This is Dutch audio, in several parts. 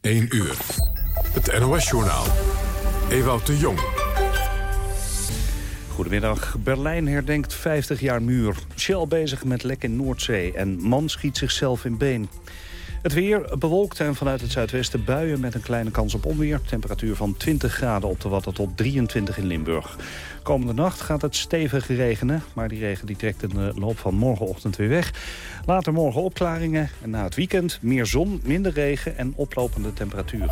1 uur. Het NOS-journaal. Ewout de Jong. Goedemiddag. Berlijn herdenkt 50 jaar muur. Shell bezig met lek in Noordzee en man schiet zichzelf in been. Het weer bewolkt en vanuit het zuidwesten buien met een kleine kans op onweer. Temperatuur van 20 graden op de Watten tot 23 in Limburg. Komende nacht gaat het stevig regenen, maar die regen die trekt in de loop van morgenochtend weer weg. Later morgen opklaringen en na het weekend meer zon, minder regen en oplopende temperaturen.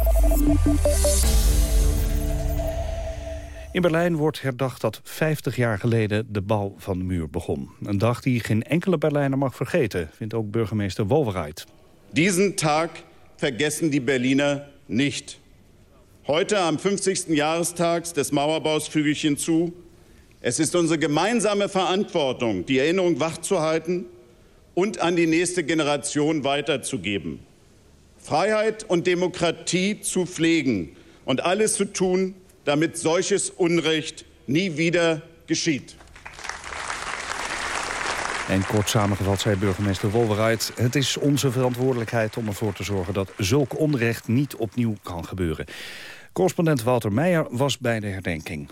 In Berlijn wordt herdacht dat 50 jaar geleden de bouw van de muur begon. Een dag die geen enkele Berlijner mag vergeten, vindt ook burgemeester Wowereit. Diesen Tag vergessen die Berliner nicht. Heute am 50. Jahrestag des Mauerbaus füge ich hinzu, es ist unsere gemeinsame Verantwortung, die Erinnerung wachzuhalten und an die nächste Generation weiterzugeben. Freiheit und Demokratie zu pflegen und alles zu tun, damit solches Unrecht nie wieder geschieht. En kort samengevat zei burgemeester Wolverheid... het is onze verantwoordelijkheid om ervoor te zorgen dat zulk onrecht niet opnieuw kan gebeuren. Correspondent Walter Meijer was bij de herdenking.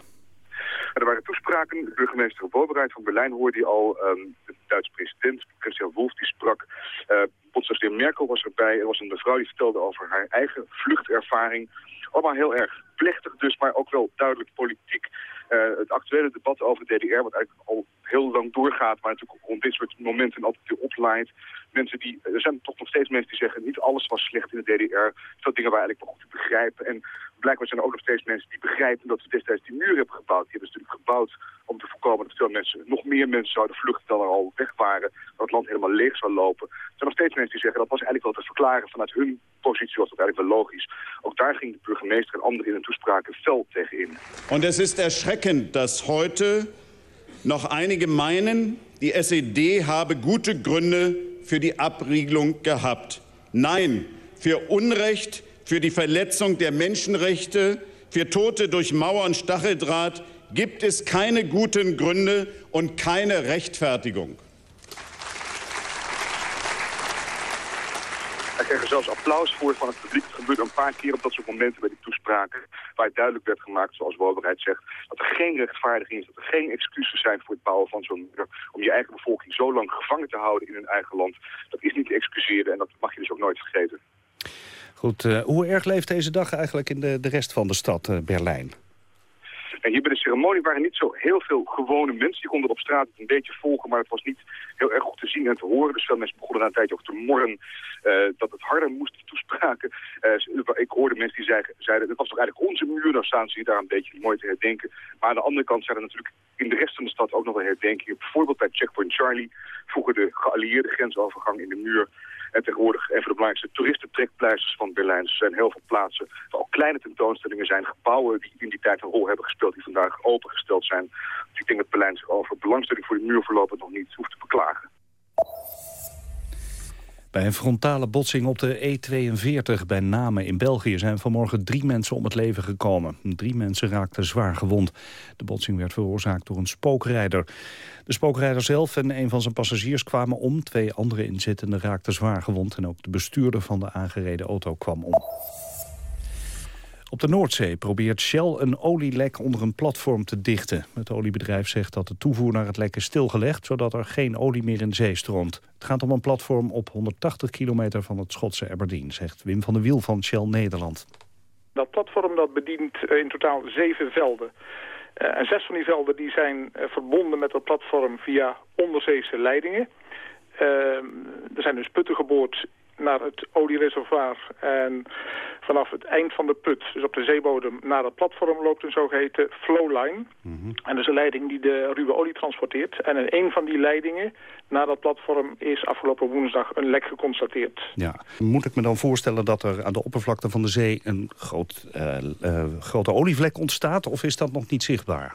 Er waren toespraken. Burgemeester Wolverheid van Berlijn hoorde je al. Um, de Duitse president, Christian Wolff, die sprak. Uh, Merkel was erbij. Er was een mevrouw die vertelde over haar eigen vluchtervaring. Allemaal heel erg plechtig dus, maar ook wel duidelijk politiek. Uh, het actuele debat over de DDR, wat eigenlijk al heel lang doorgaat, maar natuurlijk rond dit soort momenten altijd weer oplaait. Mensen die, er zijn toch nog steeds mensen die zeggen, niet alles was slecht in de DDR. Veel dingen waren eigenlijk wel goed begrijpen. En blijkbaar zijn er ook nog steeds mensen die begrijpen dat ze destijds die muur hebben gebouwd. Die hebben ze natuurlijk gebouwd om te voorkomen dat veel mensen, nog meer mensen zouden vluchten dan er al weg waren. Dat het land helemaal leeg zou lopen. Er zijn nog steeds mensen die zeggen, dat was eigenlijk wel te verklaren vanuit hun positie, was dat eigenlijk wel logisch. Ook daar ging de burgemeester en anderen in hun toespraken fel tegen in. En het is erschreckend dat heute noch einige meinen, die SED habe gute Gründe für die Abriegelung gehabt. Nein, für Unrecht, für die Verletzung der Menschenrechte, für Tote durch Mauer und Stacheldraht gibt es keine guten Gründe und keine Rechtfertigung. Hij kreeg er zelfs applaus voor van het publiek. Het gebeurde een paar keer op dat soort momenten bij die toespraken. Waar het duidelijk werd gemaakt, zoals Woberheid zegt, dat er geen rechtvaardiging is. Dat er geen excuses zijn voor het bouwen van zo'n muur. Om je eigen bevolking zo lang gevangen te houden in hun eigen land. Dat is niet te excuseren en dat mag je dus ook nooit vergeten. Goed, uh, hoe erg leeft deze dag eigenlijk in de, de rest van de stad uh, Berlijn? En hier bij de ceremonie waren niet zo heel veel gewone mensen. Die konden op straat een beetje volgen, maar het was niet heel erg goed te zien en te horen. Dus veel mensen begonnen na een tijdje ook te morren uh, dat het harder moest toespraken. Ik hoorde mensen die zeiden, zeiden, het was toch eigenlijk onze muur, dan staan ze hier daar een beetje mooi te herdenken. Maar aan de andere kant zijn er natuurlijk in de rest van de stad ook nog wel herdenkingen. Bijvoorbeeld bij Checkpoint Charlie, vroeger de geallieerde grensovergang in de muur. En tegenwoordig een van de belangrijkste toeristentrekpleisters van Berlijn. Er zijn heel veel plaatsen waar ook kleine tentoonstellingen zijn. Gebouwen die in die tijd een rol hebben gespeeld, die vandaag opengesteld zijn. Dus ik denk dat Berlijn zich over belangstelling voor de muur voorlopig nog niet hoeft te beklagen. Bij een frontale botsing op de E42 bij Namen in België zijn vanmorgen drie mensen om het leven gekomen. Drie mensen raakten zwaar gewond. De botsing werd veroorzaakt door een spookrijder. De spookrijder zelf en een van zijn passagiers kwamen om. Twee andere inzittenden raakten zwaar gewond en ook de bestuurder van de aangereden auto kwam om. Op de Noordzee probeert Shell een olielek onder een platform te dichten. Het oliebedrijf zegt dat de toevoer naar het lek is stilgelegd... zodat er geen olie meer in zee stroomt. Het gaat om een platform op 180 kilometer van het Schotse Aberdeen... zegt Wim van der Wiel van Shell Nederland. Dat platform dat bedient in totaal zeven velden. Uh, en zes van die velden die zijn uh, verbonden met dat platform via onderzeese leidingen. Uh, er zijn dus putten geboord naar het oliereservoir. En vanaf het eind van de put, dus op de zeebodem, naar het platform loopt een zogeheten flowline. Mm -hmm. En dat is een leiding die de ruwe olie transporteert. En in een van die leidingen naar dat platform is afgelopen woensdag een lek geconstateerd. Ja. Moet ik me dan voorstellen dat er aan de oppervlakte van de zee een groot, uh, uh, grote olievlek ontstaat? Of is dat nog niet zichtbaar?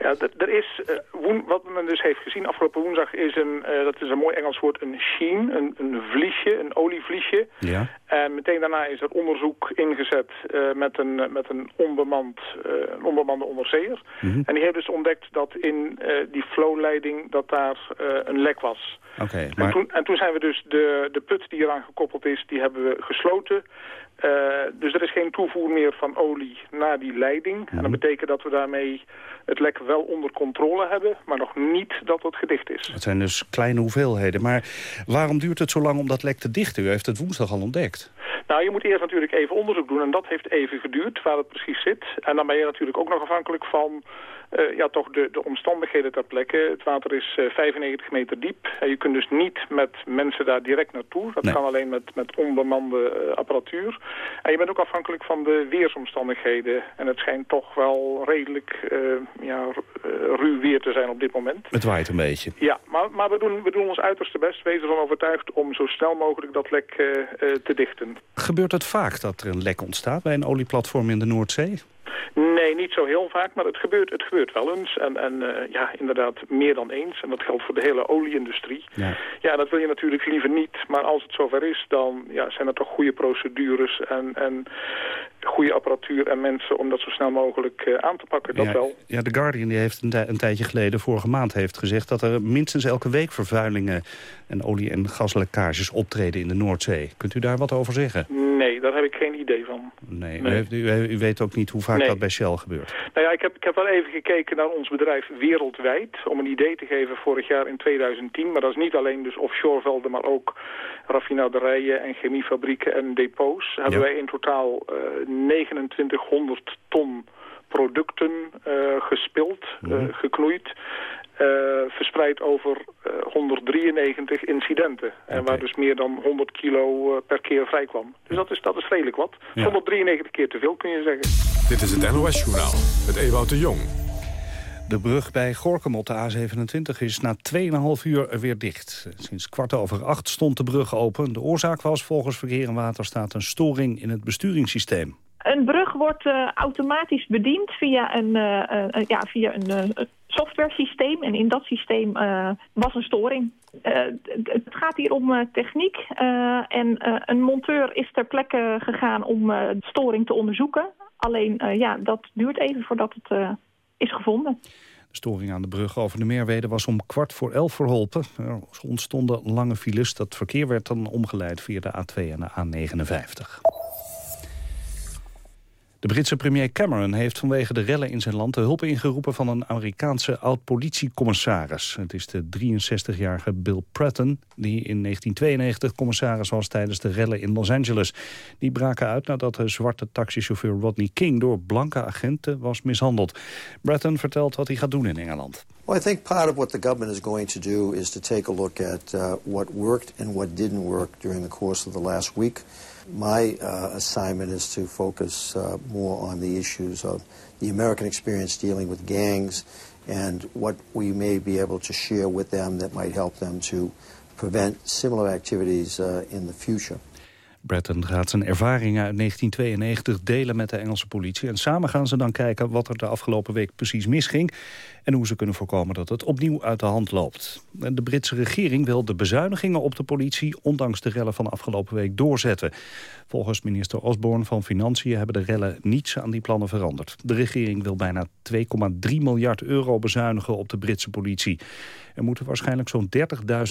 Ja, er is uh, wat men dus heeft gezien afgelopen woensdag is een, uh, dat is een mooi Engels woord, een sheen, een, een vliesje, een olievliesje. Ja. En meteen daarna is er onderzoek ingezet uh, met een, met een, onbemand, een onbemande onderzeeër. Mm -hmm. En die heeft dus ontdekt dat in die flowleiding dat daar een lek was. Oké. maar... en, toen, en toen zijn we dus de, de put die eraan gekoppeld is, die hebben we gesloten. Uh, dus er is geen toevoer meer van olie naar die leiding. Mm -hmm. En dat betekent dat we daarmee het lek wel onder controle hebben, maar nog niet dat het gedicht is. Het zijn dus kleine hoeveelheden. Maar waarom duurt het zo lang om dat lek te dichten? U heeft het woensdag al ontdekt. Nou, je moet eerst natuurlijk even onderzoek doen en dat heeft even geduurd waar het precies zit. En dan ben je natuurlijk ook nog afhankelijk van uh, ja, toch de, de omstandigheden ter plekke. Het water is uh, 95 meter diep. En je kunt dus niet met mensen daar direct naartoe. Dat Nee. kan alleen met, met onbemande uh, apparatuur. En je bent ook afhankelijk van de weersomstandigheden. En het schijnt toch wel redelijk ja, ruw weer te zijn op dit moment. Het waait een beetje. Ja, maar, maar we, doen, we doen ons uiterste best. Wees ervan overtuigd om zo snel mogelijk dat lek te dichten. Gebeurt het vaak dat er een lek ontstaat bij een olieplatform in de Noordzee? Nee, niet zo heel vaak, maar het gebeurt, het gebeurt wel eens. En, en uh, ja, inderdaad meer dan eens. En dat geldt voor de hele olieindustrie. Ja. ja, dat wil je natuurlijk liever niet. Maar als het zover is, dan ja, zijn er toch goede procedures en, en goede apparatuur en mensen om dat zo snel mogelijk uh, aan te pakken. Dat ja, wel. Ja, The Guardian die heeft een, een, tijdje geleden, vorige maand, heeft gezegd... dat er minstens elke week vervuilingen en olie- en gaslekkages optreden in de Noordzee. Kunt u daar wat over zeggen? Nee, daar heb ik geen idee van. Nee, Nee. U, u, u weet ook niet hoe vaak Nee. Dat bij Shell gebeurt. Nou ja, ik heb, ik heb wel even gekeken naar ons bedrijf wereldwijd. Om een idee te geven vorig jaar in 2010. Maar dat is niet alleen dus offshore velden, maar ook raffinaderijen en chemiefabrieken en depots. Hebben Ja. wij in totaal eh 2900 ton producten eh, gespild, eh, Mhm. geknoeid. Eh, verspreid over eh, 193 incidenten. En waar dus meer dan 100 kilo eh, per keer vrij kwam. Dus dat is, dat is redelijk wat. Ja. 193 keer te veel kun je zeggen. Dit is het NOS-journaal met Ewout de Jong. De brug bij Gorkum op de A27 is na 2,5 uur weer dicht. Sinds kwart over acht stond de brug open. De oorzaak was volgens Verkeer en Waterstaat een storing in het besturingssysteem. Een brug wordt eh, automatisch bediend via een, eh, ja, via een softwaresysteem. En in dat systeem was een storing. Het gaat hier om techniek. en een monteur is ter plekke gegaan om de storing te onderzoeken. Alleen, ja, dat duurt even voordat het is gevonden. De storing aan de brug over de Meerwede was om kwart voor elf verholpen. Er ontstonden lange files. Dat verkeer werd dan omgeleid via de A2 en de A59. De Britse premier Cameron heeft vanwege de rellen in zijn land... de hulp ingeroepen van een Amerikaanse oud-politiecommissaris. Het is de 63-jarige Bill Pratton... die in 1992 commissaris was tijdens de rellen in Los Angeles. Die braken uit nadat de zwarte taxichauffeur Rodney King... door blanke agenten was mishandeld. Bratton vertelt wat hij gaat doen in Engeland. I think part of what the government is going to do is to take a look at uh, what worked and what didn't work during the course of the last week. My uh, assignment is to focus uh, more on the issues of the American experience dealing with gangs and what we may be able to share with them that might help them to prevent similar activities uh, in the future. Bratton gaat zijn ervaringen uit 1992 delen met de Engelse politie. En samen gaan ze dan kijken wat er de afgelopen week precies misging... en hoe ze kunnen voorkomen dat het opnieuw uit de hand loopt. De Britse regering wil de bezuinigingen op de politie... ondanks de rellen van afgelopen week doorzetten. Volgens minister Osborne van Financiën hebben de rellen niets aan die plannen veranderd. De regering wil bijna 2,3 miljard euro bezuinigen op de Britse politie. Er moeten waarschijnlijk zo'n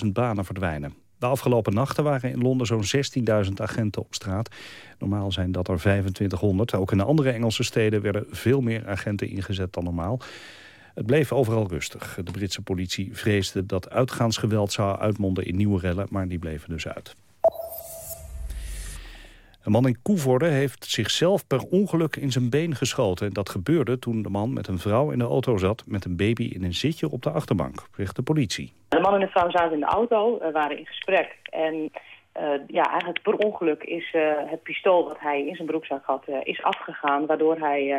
30.000 banen verdwijnen. De afgelopen nachten waren in Londen zo'n 16.000 agenten op straat. Normaal zijn dat er 2500. Ook in de andere Engelse steden werden veel meer agenten ingezet dan normaal. Het bleef overal rustig. De Britse politie vreesde dat uitgaansgeweld zou uitmonden in nieuwe rellen, maar die bleven dus uit. Een man in Koevoorde heeft zichzelf per ongeluk in zijn been geschoten. Dat gebeurde toen de man met een vrouw in de auto zat... met een baby in een zitje op de achterbank, zegt de politie. De man en de vrouw zaten in de auto, eh, waren in gesprek. En eh, ja, eigenlijk per ongeluk is eh, het pistool dat hij in zijn broekzak had, is afgegaan. Waardoor hij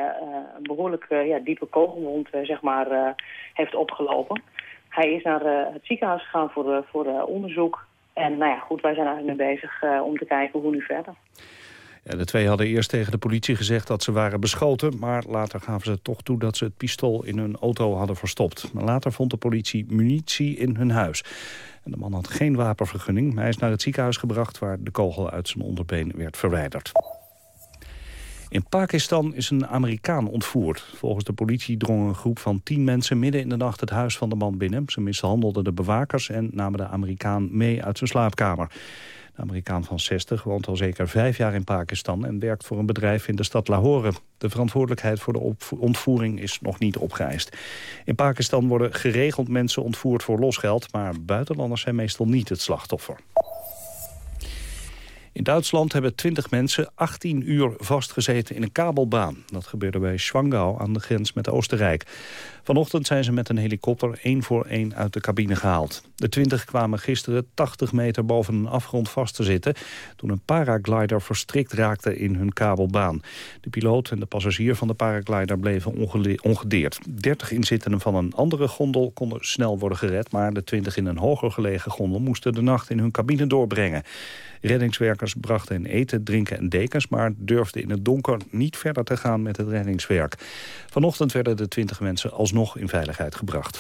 een behoorlijk eh, ja, diepe kogelwond zeg maar, heeft opgelopen. Hij is naar het ziekenhuis gegaan voor, voor onderzoek. En nou ja, goed, wij zijn eigenlijk nu bezig eh, om te kijken hoe nu verder. de twee hadden eerst tegen de politie gezegd dat ze waren beschoten... maar later gaven ze toch toe dat ze het pistool in hun auto hadden verstopt. Maar later vond de politie munitie in hun huis. En de man had geen wapenvergunning. Hij is naar het ziekenhuis gebracht waar de kogel uit zijn onderbeen werd verwijderd. In Pakistan is een Amerikaan ontvoerd. Volgens de politie drong een groep van tien mensen midden in de nacht het huis van de man binnen. Ze mishandelden de bewakers en namen de Amerikaan mee uit zijn slaapkamer. De Amerikaan van 60 woont al zeker vijf jaar in Pakistan... en werkt voor een bedrijf in de stad Lahore. De verantwoordelijkheid voor de ontvoering is nog niet opgeëist. In Pakistan worden geregeld mensen ontvoerd voor losgeld... maar buitenlanders zijn meestal niet het slachtoffer. In Duitsland hebben 20 mensen 18 uur vastgezeten in een kabelbaan. Dat gebeurde bij Schwangau aan de grens met Oostenrijk. Vanochtend zijn ze met een helikopter één voor één uit de cabine gehaald. De 20 kwamen gisteren 80 meter boven een afgrond vast te zitten... toen een paraglider verstrikt raakte in hun kabelbaan. De piloot en de passagier van de paraglider bleven ongedeerd. 30 inzittenden van een andere gondel konden snel worden gered... maar de 20 in een hoger gelegen gondel moesten de nacht in hun cabine doorbrengen. Reddingswerkers brachten eten, drinken en dekens... maar durfden in het donker niet verder te gaan met het reddingswerk. Vanochtend werden de 20 mensen alsnog in veiligheid gebracht.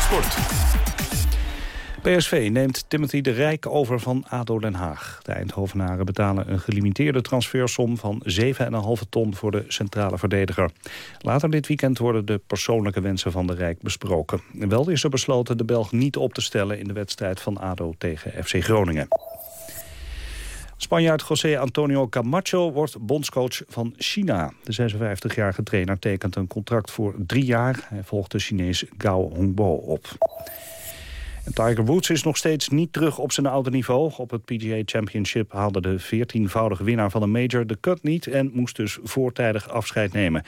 Sport. PSV neemt Timothy de Rijk over van ADO Den Haag. De Eindhovenaren betalen een gelimiteerde transfersom van 7,5 ton voor de centrale verdediger. Later dit weekend worden de persoonlijke wensen van de Rijk besproken. Wel is er besloten de Belg niet op te stellen in de wedstrijd van ADO tegen FC Groningen. Spanjaard José Antonio Camacho wordt bondscoach van China. De 56-jarige trainer tekent een contract voor drie jaar. Hij volgt de Chinees Gao Hongbo op. Tiger Woods is nog steeds niet terug op zijn oude niveau. Op het PGA Championship haalde de 14-voudige winnaar van de major de cut niet... en moest dus voortijdig afscheid nemen.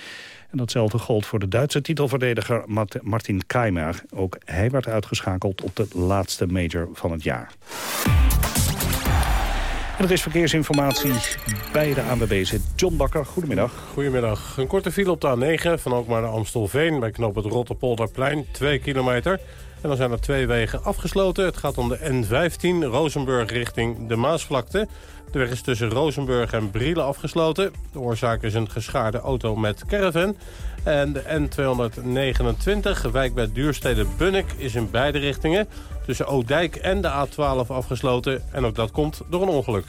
En datzelfde gold voor de Duitse titelverdediger Martin Keimer. Ook hij werd uitgeschakeld op de laatste major van het jaar. En er is verkeersinformatie bij de ANWB John Bakker. Goedemiddag. Goedemiddag. Een korte file op de A9 van Alkmaar naar Amstelveen... bij knop het Rotterpolderplein, 2 kilometer... En dan zijn er twee wegen afgesloten. Het gaat om de N15, Rozenburg richting de Maasvlakte. De weg is tussen Rozenburg en Brielen afgesloten. De oorzaak is een geschaarde auto met caravan. En de N229, wijk bij Duurstede Bunnik, is in beide richtingen... tussen Oudijk en de A12 afgesloten. En ook dat komt door een ongeluk.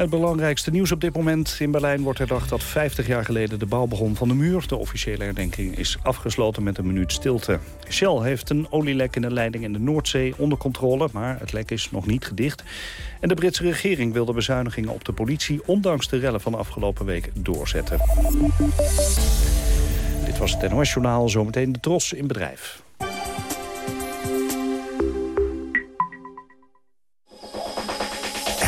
Het belangrijkste nieuws op dit moment in Berlijn wordt herdacht dat 50 jaar geleden de bouw begon van de muur. De officiële herdenking is afgesloten met een minuut stilte. Shell heeft een olielek in de leiding in de Noordzee onder controle, maar het lek is nog niet gedicht. En de Britse regering wil de bezuinigingen op de politie, ondanks de rellen van de afgelopen week, doorzetten. Dit was het NOS Journaal, zometeen de Tros in bedrijf.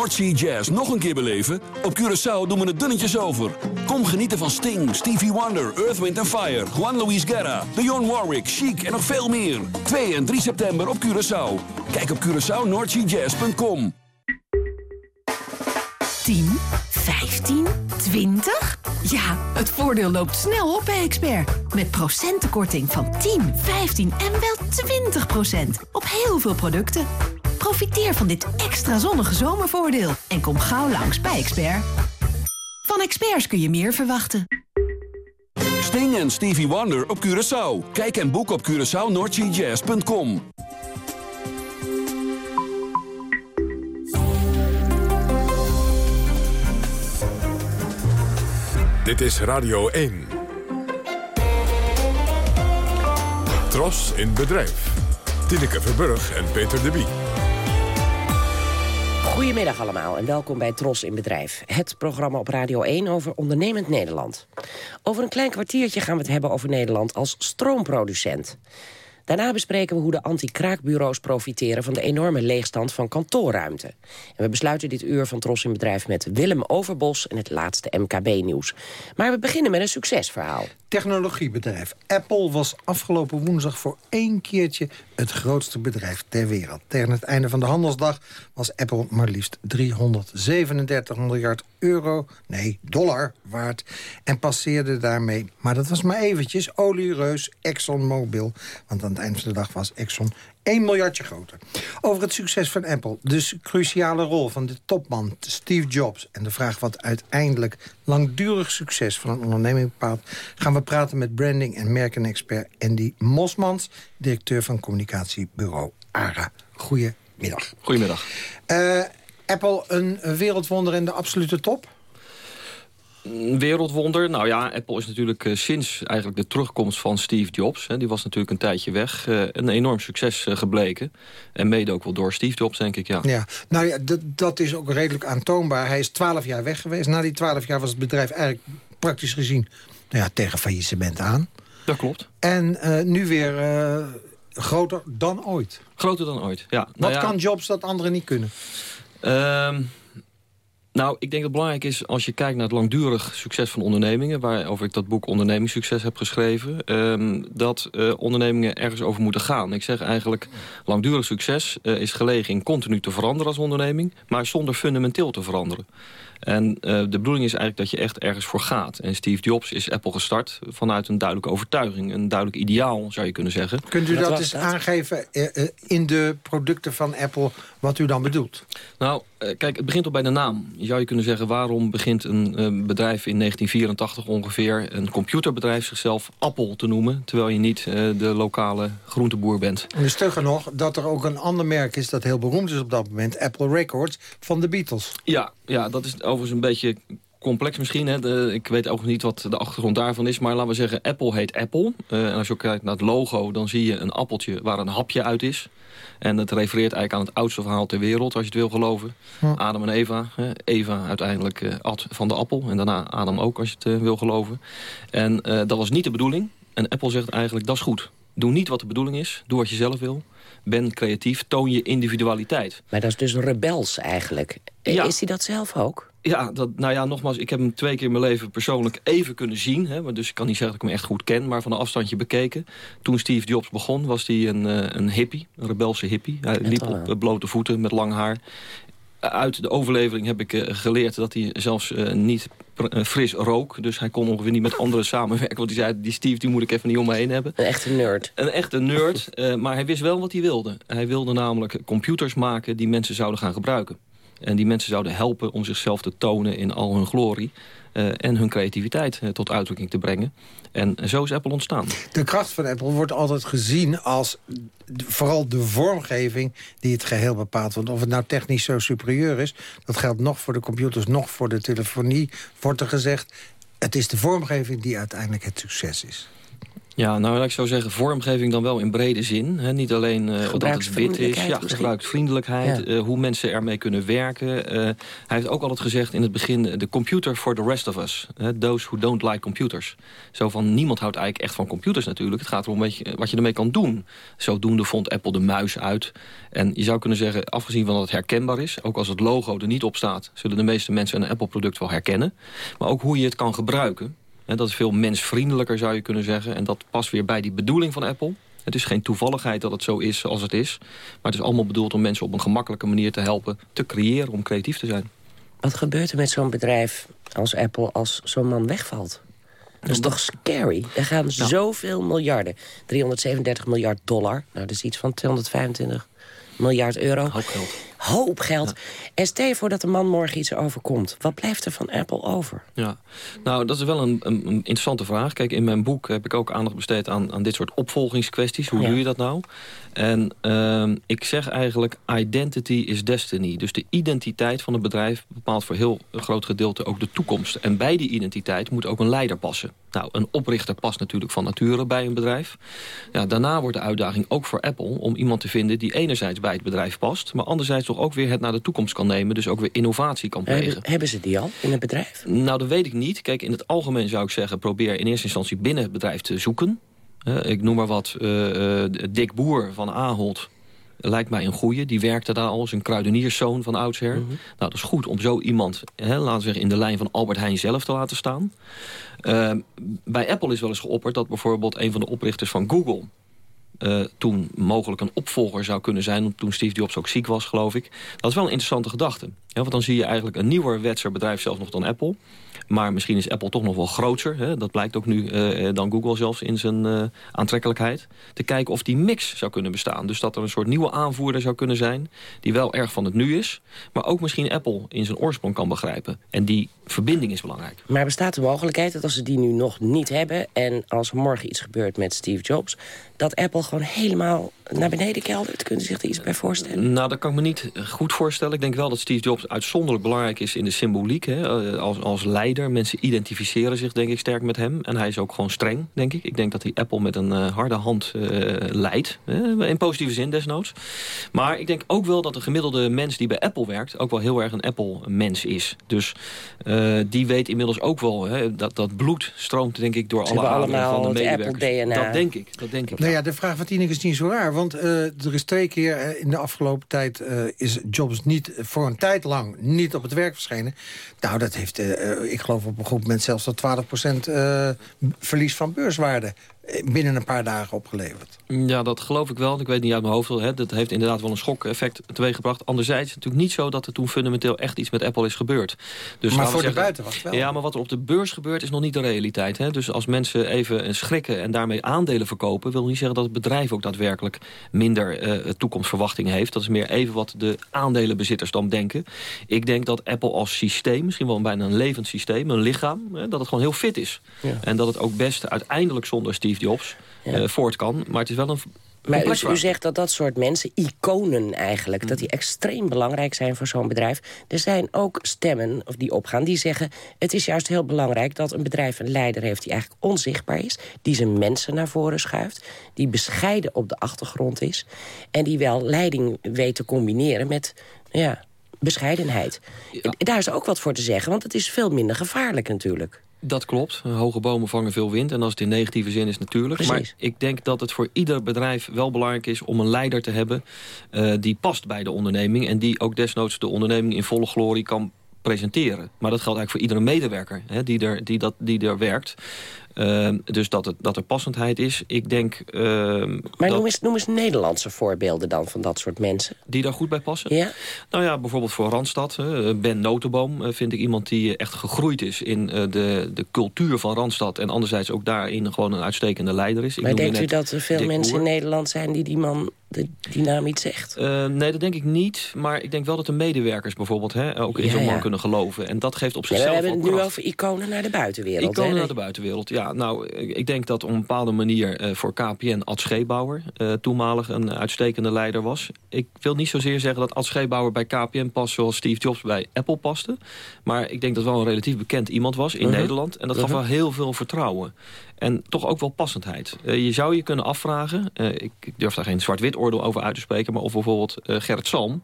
Noordsea Jazz nog een keer beleven? Op Curaçao doen we het dunnetjes over. Kom genieten van Sting, Stevie Wonder, Earth, Wind Fire... Juan Luis Guerra, Dionne Warwick, Chic en nog veel meer. 2 en 3 september op Curaçao. Kijk op CuraçaoNoordseaJazz.com 10, 15, 20? Ja, het voordeel loopt snel op bij Expert. Met procentenkorting van 10, 15 en wel 20 procent. Op heel veel producten. Profiteer van dit extra zonnige zomervoordeel. En kom gauw langs bij Expert. Van experts kun je meer verwachten. Sting en Stevie Wonder op Curaçao. Kijk en boek op CuraçaoNordGJazz.com. Dit is Radio 1. Tros in bedrijf. Tineke Verburg en Peter de Bie. Goedemiddag allemaal en welkom bij Tros in Bedrijf. Het programma op Radio 1 over ondernemend Nederland. Over een klein kwartiertje gaan we het hebben over Nederland als stroomproducent. Daarna bespreken we hoe de anti-kraakbureaus profiteren... van de enorme leegstand van kantoorruimte. En we besluiten dit uur van Tros in Bedrijf met Willem Overbos... en het laatste MKB-nieuws. Maar we beginnen met een succesverhaal. Technologiebedrijf Apple was afgelopen woensdag voor één keertje het grootste bedrijf ter wereld. Tegen het einde van de handelsdag was Apple maar liefst 337 miljard euro, nee, dollar waard. En passeerde daarmee, maar dat was maar eventjes, oliereus ExxonMobil. Want aan het eind van de dag was Exxon 1 miljardje groter. Over het succes van Apple, de cruciale rol van de topman Steve Jobs... en de vraag wat uiteindelijk langdurig succes van een onderneming bepaalt... gaan we praten met branding- en merkenexpert Andy Mosmans... directeur van communicatiebureau ARA. Goedemiddag. Goedemiddag. Uh, Apple een wereldwonder in de absolute top? Wereldwonder. Nou ja, Apple is natuurlijk uh, sinds eigenlijk de terugkomst van Steve Jobs... Hè, die was natuurlijk een tijdje weg, uh, een enorm succes uh, gebleken. En mede ook wel door Steve Jobs, denk ik, ja. ja nou ja, dat is ook redelijk aantoonbaar. Hij is twaalf jaar weg geweest. Na die twaalf jaar was het bedrijf eigenlijk praktisch gezien... Nou ja, tegen faillissement aan. Dat klopt. En nu weer groter dan ooit. Groter dan ooit, ja. Wat nou ja, kan Jobs dat anderen niet kunnen? Ehm, nou, ik denk dat het belangrijk is als je kijkt naar het langdurig succes van ondernemingen... waarover ik dat boek Ondernemingssucces heb geschreven... Um, dat uh, ondernemingen ergens over moeten gaan. Ik zeg eigenlijk, langdurig succes uh, is gelegen in continu te veranderen als onderneming... maar zonder fundamenteel te veranderen. En uh, de bedoeling is eigenlijk dat je echt ergens voor gaat. En Steve Jobs is Apple gestart vanuit een duidelijke overtuiging. Een duidelijk ideaal, zou je kunnen zeggen. Kunt u dat, eens aangeven in de producten van Apple wat u dan bedoelt? Nou, uh, kijk, het begint al bij de naam. Je zou je kunnen zeggen, waarom begint een bedrijf in 1984 ongeveer... een computerbedrijf zichzelf Apple te noemen... terwijl je niet de lokale groenteboer bent. En stugger nog dat er ook een ander merk is... dat heel beroemd is op dat moment, Apple Records, van de Beatles. Ja, ja dat is overigens een beetje complex misschien. Hè. De, ik weet ook niet wat de achtergrond daarvan is. Maar laten we zeggen, Apple heet Apple. Uh, en als je ook kijkt naar het logo, dan zie je een appeltje waar een hapje uit is. En het refereert eigenlijk aan het oudste verhaal ter wereld, als je het wil geloven. Hm. Adam en Eva. Hè. Eva uiteindelijk uh, at van de appel. En daarna Adam ook, als je het uh, wil geloven. En dat was niet de bedoeling. En Apple zegt eigenlijk, dat is goed. Doe niet wat de bedoeling is. Doe wat je zelf wil. Ben creatief. Toon je individualiteit. Maar dat is dus rebels eigenlijk. Ja. Is hij dat zelf ook? Ja, dat, nou ja, nogmaals, ik heb hem twee keer in mijn leven persoonlijk even kunnen zien. Hè, dus ik kan niet zeggen dat ik hem echt goed ken, maar van een afstandje bekeken. Toen Steve Jobs begon, was hij een, een hippie, een rebelse hippie. Hij liep op blote voeten met lang haar. Uit de overlevering heb ik geleerd dat hij zelfs uh, niet fris rook. Dus hij kon ongeveer niet met anderen samenwerken. Want hij zei, die Steve die moet ik even niet om me heen hebben. Een echte nerd. Een echte nerd, uh, maar hij wist wel wat hij wilde. Hij wilde namelijk computers maken die mensen zouden gaan gebruiken. En die mensen zouden helpen om zichzelf te tonen in al hun glorie. Uh, en hun creativiteit uh, tot uitdrukking te brengen. En zo is Apple ontstaan. De kracht van Apple wordt altijd gezien als vooral de vormgeving die het geheel bepaalt. Want of het nou technisch zo superieur is... dat geldt nog voor de computers, nog voor de telefonie, wordt er gezegd... het is de vormgeving die uiteindelijk het succes is. Ja, nou ik zo zeggen, vormgeving dan wel in brede zin. Hè? Niet alleen uh, dat het wit is, ja, gebruiksvriendelijkheid, ja. uh, hoe mensen ermee kunnen werken. Uh, hij heeft ook altijd gezegd in het begin, de computer for the rest of us. Those who don't like computers. Zo van, niemand houdt eigenlijk echt van computers natuurlijk. Het gaat erom wat je, wat je ermee kan doen. Zodoende vond Apple de muis uit. En je zou kunnen zeggen, afgezien van dat het herkenbaar is... ook als het logo er niet op staat... zullen de meeste mensen een Apple-product wel herkennen. Maar ook hoe je het kan gebruiken. En dat is veel mensvriendelijker, zou je kunnen zeggen. En dat past weer bij die bedoeling van Apple. Het is geen toevalligheid dat het zo is zoals het is. Maar het is allemaal bedoeld om mensen op een gemakkelijke manier te helpen... te creëren om creatief te zijn. Wat gebeurt er met zo'n bedrijf als Apple als zo'n man wegvalt? Dat is toch scary? Er gaan nou. zoveel miljarden. 337 miljard dollar. Nou, dat is iets van 225 miljard euro. Hoop geld. Hoop geld. En stel je voor dat de man morgen iets overkomt. Wat blijft er van Apple over? Ja, nou, dat is wel een, een, een interessante vraag. Kijk, in mijn boek heb ik ook aandacht besteed aan, aan dit soort opvolgingskwesties. Hoe ja. doe je dat nou? En uh, ik zeg eigenlijk, identity is destiny. Dus de identiteit van het bedrijf bepaalt voor heel een groot gedeelte ook de toekomst. En bij die identiteit moet ook een leider passen. Nou, een oprichter past natuurlijk van nature bij een bedrijf. Ja, daarna wordt de uitdaging ook voor Apple om iemand te vinden... die enerzijds bij het bedrijf past... maar anderzijds toch ook weer het naar de toekomst kan nemen. Dus ook weer innovatie kan plegen. Hebben, hebben ze die al in het bedrijf? Nou, dat weet ik niet. Kijk, in het algemeen zou ik zeggen... probeer in eerste instantie binnen het bedrijf te zoeken. Ik noem maar wat, uh, uh, Dick Boer van Ahold lijkt mij een goeie. Die werkte daar al als een kruidenierszoon van oudsher. Mhm. Nou, dat is goed om zo iemand, hè, laten we zeggen, in de lijn van Albert Heijn zelf te laten staan. Ehm, bij Apple is wel eens geopperd dat bijvoorbeeld een van de oprichters van Google... Uh, toen mogelijk een opvolger zou kunnen zijn... toen Steve Jobs ook ziek was, geloof ik. Dat is wel een interessante gedachte. Want dan zie je eigenlijk een nieuwer wetser bedrijf zelfs nog dan Apple. Maar misschien is Apple toch nog wel groter. Hè? Dat blijkt ook nu uh, dan Google zelfs in zijn aantrekkelijkheid. Te kijken of die mix zou kunnen bestaan. Dus dat er een soort nieuwe aanvoerder zou kunnen zijn... die wel erg van het nu is. Maar ook misschien Apple in zijn oorsprong kan begrijpen. En die verbinding is belangrijk. Maar bestaat de mogelijkheid dat als ze die nu nog niet hebben... en als morgen iets gebeurt met Steve Jobs... dat Apple gewoon helemaal naar beneden keldert? Kunt u zich er iets bij voorstellen? Nou, dat kan ik me niet goed voorstellen. Ik denk wel dat Steve Jobs uitzonderlijk belangrijk is in de symboliek. Hè? Als, als leider. Mensen identificeren zich denk ik sterk met hem. En hij is ook gewoon streng, denk ik. Ik denk dat hij Apple met een uh, harde hand uh, leidt. in positieve zin desnoods. Maar ik denk ook wel dat de gemiddelde mens die bij Apple werkt... ook wel heel erg een Apple-mens is. Dus uh, die weet inmiddels ook wel... Hè, dat, dat bloed stroomt denk ik door Ze alle aderen van de medewerkers. Dat denk ik. Dat denk ik. Nou ja, de vraag van Tineke is niet zo raar. Want er is twee keer in de afgelopen tijd... is Jobs niet voor een tijd lang niet op het werk verschenen. Nou, dat heeft, uh, ik geloof op een goed moment zelfs tot 12% uh, verlies van beurswaarde binnen een paar dagen opgeleverd. Ja, dat geloof ik wel. Ik weet niet uit mijn hoofd. Hè. Dat heeft inderdaad wel een schok-effect teweeggebracht. Anderzijds is het natuurlijk niet zo dat er toen fundamenteel echt iets met Apple is gebeurd. Dus maar voor de buitenwacht wel. Ja, maar wat er op de beurs gebeurt is nog niet de realiteit. Hè. Dus als mensen even schrikken en daarmee aandelen verkopen... wil niet zeggen dat het bedrijf ook daadwerkelijk minder uh, toekomstverwachtingen heeft. Dat is meer even wat de aandelenbezitters dan denken. Ik denk dat Apple als systeem, misschien wel bijna een levend systeem... een lichaam, hè, dat het gewoon heel fit is. Ja. En dat het ook best uiteindelijk zonder Steve Jobs ja. uh, voort kan. Maar het is wel een maar u, u, zegt dat dat soort mensen, iconen eigenlijk... dat die extreem belangrijk zijn voor zo'n bedrijf. Er zijn ook stemmen of die opgaan die zeggen... het is juist heel belangrijk dat een bedrijf een leider heeft... die eigenlijk onzichtbaar is, die zijn mensen naar voren schuift... die bescheiden op de achtergrond is... en die wel leiding weet te combineren met... Ja, bescheidenheid. Ja. Daar is ook wat voor te zeggen, want het is veel minder gevaarlijk natuurlijk. Dat klopt. Hoge bomen vangen veel wind. En als het in negatieve zin is natuurlijk. Precies. Maar ik denk dat het voor ieder bedrijf wel belangrijk is... om een leider te hebben uh, die past bij de onderneming... en die ook desnoods de onderneming in volle glorie kan presenteren. Maar dat geldt eigenlijk voor iedere medewerker hè, die, er, die, dat, die er werkt. Uh, dus dat, het, dat er passendheid is. Ik denk... Uh, maar dat... noem, eens, noem eens Nederlandse voorbeelden dan van dat soort mensen. Die daar goed bij passen? Ja. Nou ja, bijvoorbeeld voor Randstad. Ben Notenboom uh, vind ik iemand die echt gegroeid is... in de, de cultuur van Randstad. En anderzijds ook daarin gewoon een uitstekende leider is. Ik maar denkt u dat er veel mensen in Nederland zijn... die die man de, die naam iets zegt? Uh, nee, dat denk ik niet. Maar ik denk wel dat de medewerkers bijvoorbeeld hè, ook in ja, zo'n man ja. kunnen geloven. En dat geeft op zichzelf ja, We hebben het nu over iconen naar de buitenwereld. Iconen hè? naar de buitenwereld, ja. Nou, ik denk dat op een bepaalde manier uh, voor KPN Ad Scheepbouwer... Uh, toenmalig een uitstekende leider was. Ik wil niet zozeer zeggen dat Ad Scheepbouwer bij KPN past... zoals Steve Jobs bij Apple paste. Maar ik denk dat wel een relatief bekend iemand was in -huh. Nederland. En dat gaf -huh. wel heel veel vertrouwen. En toch ook wel passendheid. Uh, je zou je kunnen afvragen, ik, ik, durf daar geen zwart-wit oordeel over uit te spreken... maar of bijvoorbeeld Gerrit Salm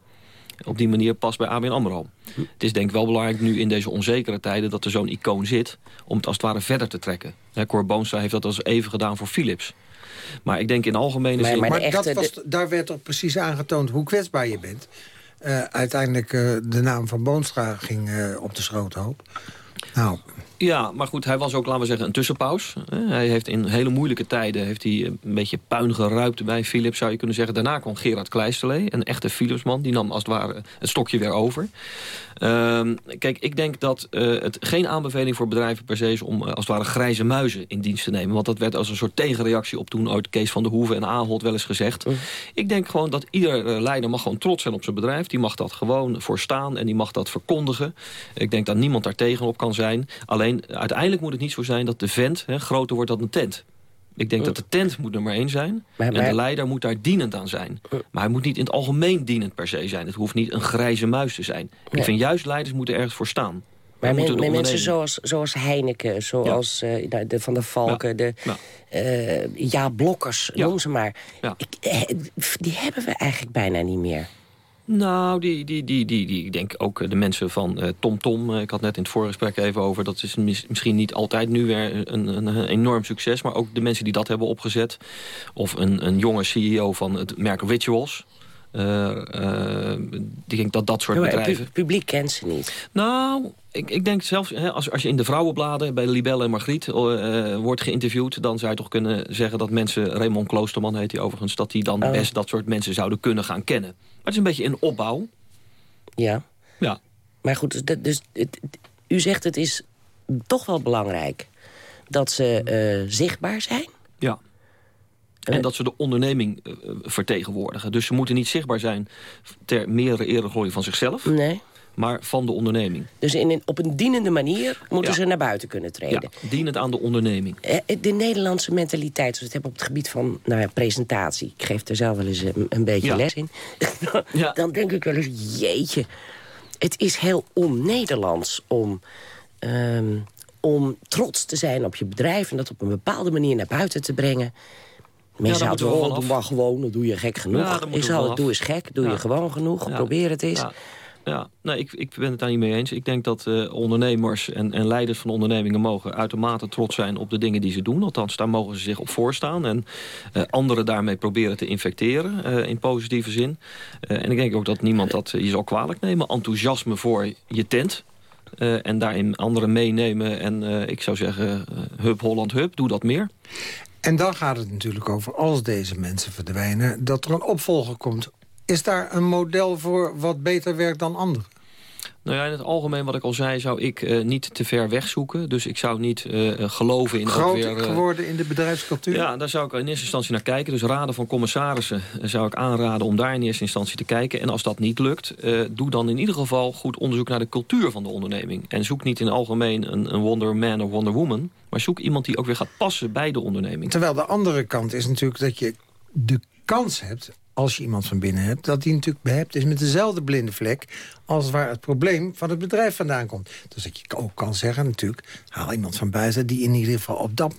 op die manier past bij ABN AMRO. Hm. Het is denk ik wel belangrijk nu in deze onzekere tijden... dat er zo'n icoon zit om het als het ware verder te trekken. Hè, Cor Boonstra heeft dat als even gedaan voor Philips. Maar ik denk in algemene maar, zin... Maar, maar dat was, daar werd toch precies aangetoond hoe kwetsbaar je bent. Uh, uiteindelijk uh, de naam van Boonstra ging uh, op de schroothoop. Nou... Ja, maar goed, hij was ook, laten we zeggen, een tussenpaus. Hij heeft in hele moeilijke tijden heeft hij een beetje puin geruipt bij Philips, zou je kunnen zeggen. Daarna kwam Gerard Kleisterlee, een echte Philipsman. Die nam als het ware het stokje weer over. Uh, kijk, ik denk dat uh, het geen aanbeveling voor bedrijven per se is... om uh, als het ware grijze muizen in dienst te nemen. Want dat werd als een soort tegenreactie op toen ooit Kees van der Hoeven en Ahold wel eens gezegd. Mm. Ik denk gewoon dat ieder leider mag gewoon trots zijn op zijn bedrijf. Die mag dat gewoon voorstaan en die mag dat verkondigen. Ik denk dat niemand daar tegenop kan zijn. Alleen uiteindelijk moet het niet zo zijn dat de vent hè, groter wordt dan de tent. Ik denk uh. dat de tent moet nummer één zijn. Maar, maar... En de leider moet daar dienend aan zijn. Uh. Maar hij moet niet in het algemeen dienend per se zijn. Het hoeft niet een grijze muis te zijn. Nee. Ik vind juist leiders moeten ergens voor staan. Maar men, men mensen zoals, zoals Heineken, zoals ja. uh, de Van der Valken, ja. de ja. Uh, ja Blokkers, noem ze maar. Ik, die hebben we eigenlijk bijna niet meer. Nou, die, die, die, die, die, ik denk ook de mensen van TomTom. Uh, Tom, uh, ik had net in het voorgesprek even over... dat is mis, misschien niet altijd nu weer een, een, een, enorm succes... maar ook de mensen die dat hebben opgezet. Of een, een jonge CEO van het merk Rituals... ik denk dat dat soort bedrijven... Het publiek kent ze niet. Nou, ik, ik denk zelfs, hè, als, als je in de vrouwenbladen... bij Libelle en Margriet wordt geïnterviewd... dan zou je toch kunnen zeggen dat mensen... Raymond Kloosterman heet hij overigens... dat die dan oh. best dat soort mensen zouden kunnen gaan kennen. Maar het is een beetje in opbouw. Ja. Ja. Maar goed, dus, dus u zegt het is toch wel belangrijk dat ze uh, zichtbaar zijn. En dat ze de onderneming uh, vertegenwoordigen. Dus ze moeten niet zichtbaar zijn ter meerdere ereglorie van zichzelf. Nee. Maar van de onderneming. Dus in op een dienende manier moeten ze naar buiten kunnen treden. Ja, dienend aan de onderneming. De Nederlandse mentaliteit, zoals we het hebben op het gebied van nou ja, presentatie. Ik geef er zelf wel eens een, een beetje les in. Dan denk ik wel eens, jeetje. Het is heel on-Nederlands om... Um, om trots te zijn op je bedrijf... en dat op een bepaalde manier naar buiten te brengen. Mensen ja, zouden oh, doe maar gewoon, dat doe je gek genoeg. Ja, ik zou het doe eens gek, doe je gewoon genoeg, probeer het eens. Ja, nee, ik, ik ben het daar niet mee eens. Ik denk dat uh, ondernemers en, en leiders van ondernemingen mogen uitermate trots zijn op de dingen die ze doen. Althans, daar mogen ze zich op voorstaan. En uh, anderen daarmee proberen te infecteren uh, in positieve zin. en ik denk ook dat niemand dat je zal kwalijk nemen. Enthousiasme voor je tent. En daarin anderen meenemen. En ik zou zeggen, Hub Holland Hub, doe dat meer. En dan gaat het natuurlijk over, als deze mensen verdwijnen... dat er een opvolger komt. Is daar een model voor wat beter werkt dan anderen? Nou ja, in het algemeen wat ik al zei, zou ik uh, niet te ver wegzoeken. Dus ik zou niet uh, geloven in... Groot weer, uh, geworden in de bedrijfscultuur? Ja, daar zou ik in eerste instantie naar kijken. Dus raden van commissarissen zou ik aanraden om daar in eerste instantie te kijken. En als dat niet lukt, doe dan in ieder geval goed onderzoek naar de cultuur van de onderneming. En zoek niet in het algemeen een, een Wonder Man of Wonder Woman. Maar zoek iemand die ook weer gaat passen bij de onderneming. Terwijl de andere kant is natuurlijk dat je de kans hebt als je iemand van binnen hebt... dat die natuurlijk behept is met dezelfde blinde vlek... als waar het probleem van het bedrijf vandaan komt. Dus dat je ook kan zeggen natuurlijk... haal iemand van buiten die in ieder geval op dat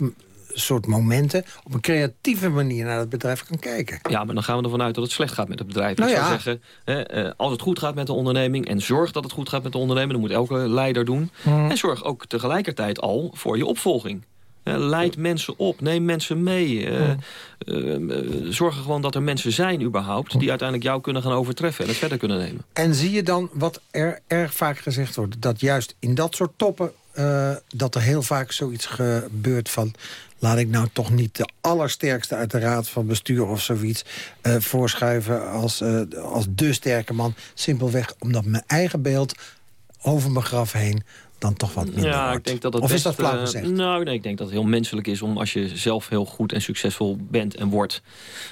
soort momenten... op een creatieve manier naar het bedrijf kan kijken. Ja, maar dan gaan we ervan uit dat het slecht gaat met het bedrijf. Nou Ik zou zeggen, hè, eh, als het goed gaat met de onderneming... en zorg dat het goed gaat met de onderneming... dat moet elke leider doen. Mhm. En zorg ook tegelijkertijd al voor je opvolging. Leid mensen op, neem mensen mee. Uh, zorg er gewoon dat er mensen zijn überhaupt... die uiteindelijk jou kunnen gaan overtreffen en het verder kunnen nemen. En zie je dan wat er erg vaak gezegd wordt... dat juist in dat soort toppen... dat er heel vaak zoiets gebeurt van... laat ik nou toch niet de allersterkste uit de raad van bestuur of zoiets... voorschuiven als, als de sterke man. Simpelweg omdat mijn eigen beeld over mijn graf heen dan toch wat minder ja, ik denk dat het Of is dat flauw eh, gezegd? nou, nee, ik denk dat het heel menselijk is om als je zelf heel goed en succesvol bent en wordt...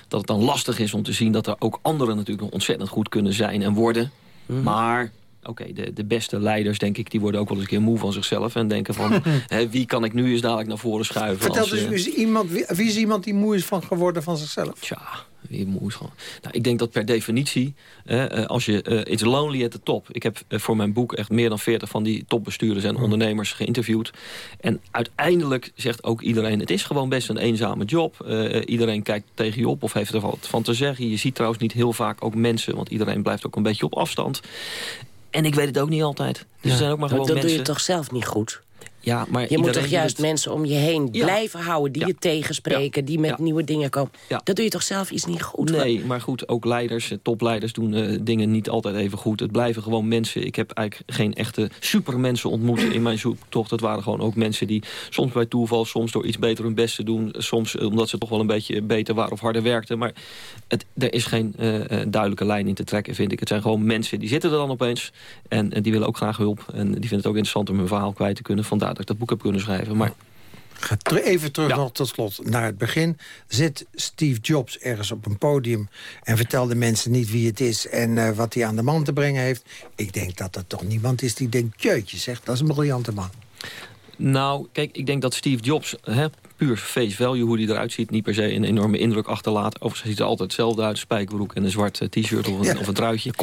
dat het dan lastig is om te zien dat er ook anderen natuurlijk nog ontzettend goed kunnen zijn en worden. Mhm. Maar oké, de, de beste leiders, denk ik, die worden ook wel eens een keer moe van zichzelf... en denken van, hè, wie kan ik nu eens dadelijk naar voren schuiven? Vertel als, dus, uh, iemand, wie, wie, is iemand die moe is van geworden van zichzelf? Tja, nou, ik denk dat per definitie, eh, als je, uh, it's lonely at the top. Ik heb uh, voor mijn boek echt meer dan 40 van die topbestuurders en ondernemers geïnterviewd. En uiteindelijk zegt ook iedereen, het is gewoon best een eenzame job. iedereen kijkt tegen je op of heeft er wat van te zeggen. Je ziet trouwens niet heel vaak ook mensen, want iedereen blijft ook een beetje op afstand. En ik weet het ook niet altijd. Dus er zijn ook maar gewoon dat mensen... doe je toch zelf niet goed? Ja, maar je moet toch juist mensen om je heen blijven houden... die je tegenspreken, die met nieuwe dingen komen. Dat doe je toch zelf iets niet goed? Nee, maar goed, ook leiders, eh, topleiders doen uh, dingen niet altijd even goed. Het blijven gewoon mensen. Ik heb eigenlijk geen echte supermensen ontmoet in mijn zoektocht. Het waren gewoon ook mensen die soms bij toeval... soms door iets beter hun best te doen... soms omdat ze toch wel een beetje beter waren of harder werkten. Maar het, er is geen uh, duidelijke lijn in te trekken, vind ik. Het zijn gewoon mensen, die zitten er dan opeens... en, en die willen ook graag hulp. En die vinden het ook interessant om hun verhaal kwijt te kunnen. Vandaar dat ik dat boek heb kunnen schrijven. Maar... Ga even terug nog tot slot naar het begin. Zit Steve Jobs ergens op een podium... en vertelt de mensen niet wie het is en uh, wat hij aan de man te brengen heeft? Ik denk dat er toch niemand is die denkt... jeutje, zegt dat is een briljante man. Nou, kijk, ik denk dat Steve Jobs hè, puur face value, hoe die eruit ziet... niet per se een enorme indruk achterlaat. Overigens ziet er altijd hetzelfde uit. Spijkerbroek en een zwart eh, t-shirt of, een, of een truitje. Een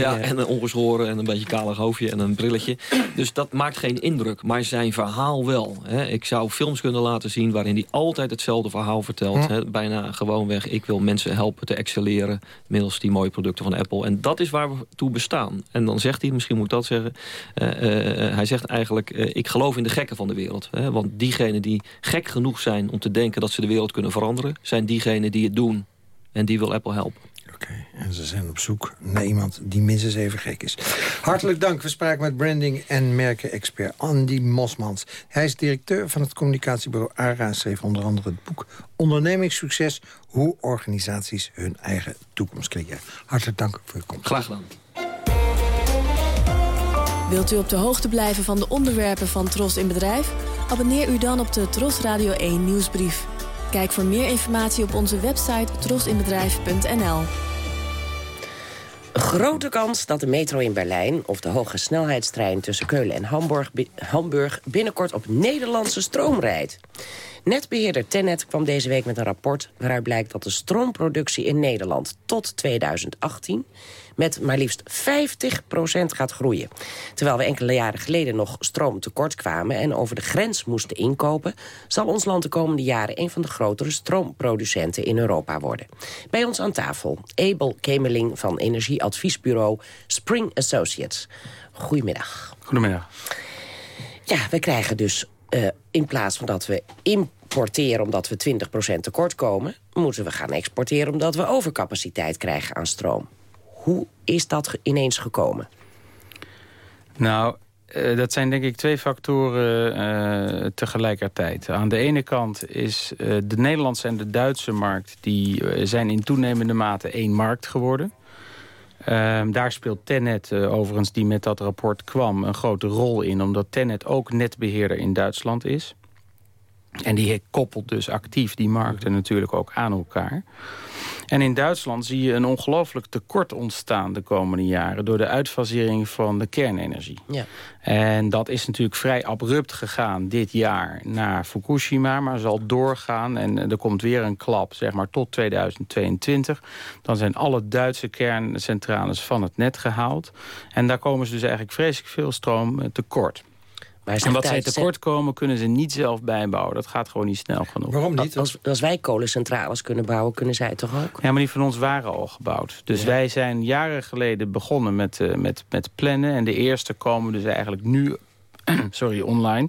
ja, En een ongeschoren en een beetje kalig hoofdje en een brilletje. Dus dat maakt geen indruk. Maar zijn verhaal wel. Hè. Ik zou films kunnen laten zien waarin hij altijd hetzelfde verhaal vertelt. Hè. Bijna gewoonweg, ik wil mensen helpen te excelleren... middels die mooie producten van Apple. En dat is waar we toe bestaan. En dan zegt hij, misschien moet ik dat zeggen... Uh, uh, hij zegt eigenlijk, ik geloof in de gekken van de wereld. Hè. Want diegenen die gek genoeg zijn om te denken dat ze de wereld kunnen veranderen... zijn diegenen die het doen. En die wil Apple helpen. Oké. En ze zijn op zoek naar iemand die minstens even gek is. Hartelijk dank. We spraken met branding- en merken-expert Andy Mosmans. Hij is directeur van het communicatiebureau ARA... en schreef onder andere het boek Ondernemingssucces... hoe organisaties hun eigen toekomst creëren. Hartelijk dank voor uw komst. Graag gedaan. Wilt u op de hoogte blijven van de onderwerpen van Tros in Bedrijf? Abonneer u dan op de Tros Radio 1 nieuwsbrief. Kijk voor meer informatie op onze website trosinbedrijf.nl. Grote kans dat de metro in Berlijn of de hoge snelheidstrein tussen Keulen en Hamburg, Hamburg binnenkort op Nederlandse stroom rijdt. Netbeheerder Tennet kwam deze week met een rapport waaruit blijkt dat de stroomproductie in Nederland tot 2018 met maar liefst 50% gaat groeien. Terwijl we enkele jaren geleden nog stroomtekort kwamen... en over de grens moesten inkopen... zal ons land de komende jaren een van de grotere stroomproducenten in Europa worden. Bij ons aan tafel Abel Kemeling van energieadviesbureau Spring Associates. Goedemiddag. Goedemiddag. Ja, we krijgen dus uh, in plaats van dat we importeren omdat we 20% tekort komen... moeten we gaan exporteren omdat we overcapaciteit krijgen aan stroom. Hoe is dat ineens gekomen? Nou, uh, dat zijn denk ik twee factoren uh, tegelijkertijd. Aan de ene kant is de Nederlandse en de Duitse markt... die zijn in toenemende mate één markt geworden. Ehm, daar speelt Tenet, overigens, die met dat rapport kwam... een grote rol in, omdat Tenet ook netbeheerder in Duitsland is. En die koppelt dus actief die markten natuurlijk ook aan elkaar. En in Duitsland zie je een ongelooflijk tekort ontstaan de komende jaren... door de uitfasering van de kernenergie. Ja. En dat is natuurlijk vrij abrupt gegaan dit jaar naar Fukushima... maar zal doorgaan en er komt weer een klap, zeg maar, tot 2022. Dan zijn alle Duitse kerncentrales van het net gehaald. En daar komen ze dus eigenlijk vreselijk veel stroom tekort en wat zij tekort komen, kunnen ze niet zelf bijbouwen. Dat gaat gewoon niet snel genoeg. Waarom niet? Als, als wij kolencentrales kunnen bouwen, kunnen zij toch ook? Ja, maar die van ons waren al gebouwd. Dus wij zijn jaren geleden begonnen met, uh, met, met plannen. En de eerste komen dus eigenlijk nu sorry, online.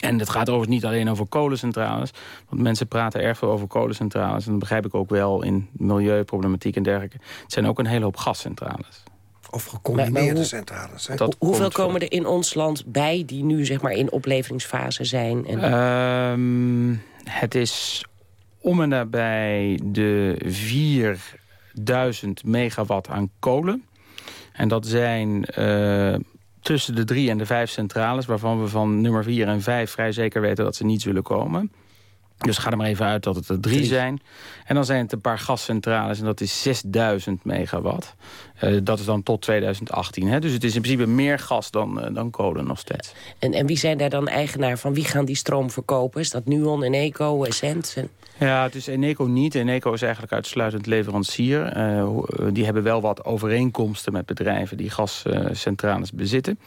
En het gaat overigens niet alleen over kolencentrales. Want mensen praten erg veel over kolencentrales. En dat begrijp ik ook wel in milieuproblematiek en dergelijke. Het zijn ook een hele hoop gascentrales. Of gecombineerde centrales. Hè? hoeveel komen er in ons land bij die nu zeg maar in opleveringsfase zijn? En... Um, het is om en nabij de 4000 megawatt aan kolen. En dat zijn uh, tussen de drie en de vijf centrales... waarvan we van nummer 4 en 5 vrij zeker weten dat ze niet zullen komen. Dus ga er maar even uit dat het er drie zijn. En dan zijn het een paar gascentrales en dat is 6000 megawatt. Uh, dat is dan tot 2018. Hè? Dus het is in principe meer gas dan, uh, dan kolen nog steeds. En, en wie zijn daar dan eigenaar van? Wie gaan die stroom verkopen? Is dat Nuon, Eneco, Essent? En... Ja, het is Eneco niet. Eneco is eigenlijk uitsluitend leverancier. Uh, die hebben wel wat overeenkomsten met bedrijven die gascentrales bezitten.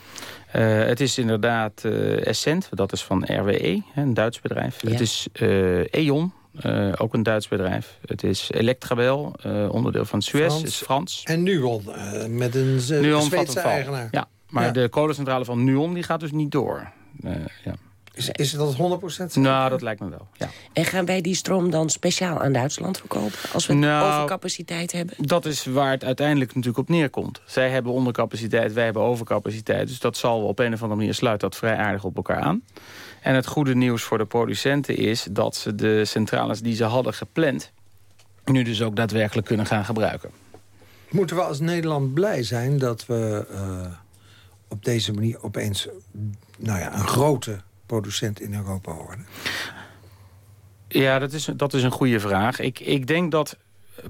Het is inderdaad Essent, dat is van RWE, een Duits bedrijf. Ja. Het is E.ON, uh, ook een Duits bedrijf. Het is Electrabel, uh, onderdeel van Suez, Frans. is Frans. En Nuon, uh, met een Nuon Zweedse eigenaar. Ja, maar ja. de kolencentrale van Nuon die gaat dus niet door. ja. Is, is dat 100% Nou, dat lijkt me wel, ja. En gaan wij die stroom dan speciaal aan Duitsland verkopen? Als we nou, overcapaciteit hebben? Dat is waar het uiteindelijk natuurlijk op neerkomt. Zij hebben ondercapaciteit, wij hebben overcapaciteit. Dus dat zal op een of andere manier sluit dat vrij aardig op elkaar aan. En het goede nieuws voor de producenten is dat ze de centrales die ze hadden gepland... nu dus ook daadwerkelijk kunnen gaan gebruiken. Moeten we als Nederland blij zijn dat we uh, op deze manier opeens nou ja, een grote producent in Europa worden? Ja, dat is, dat is een goede vraag. Ik, ik denk dat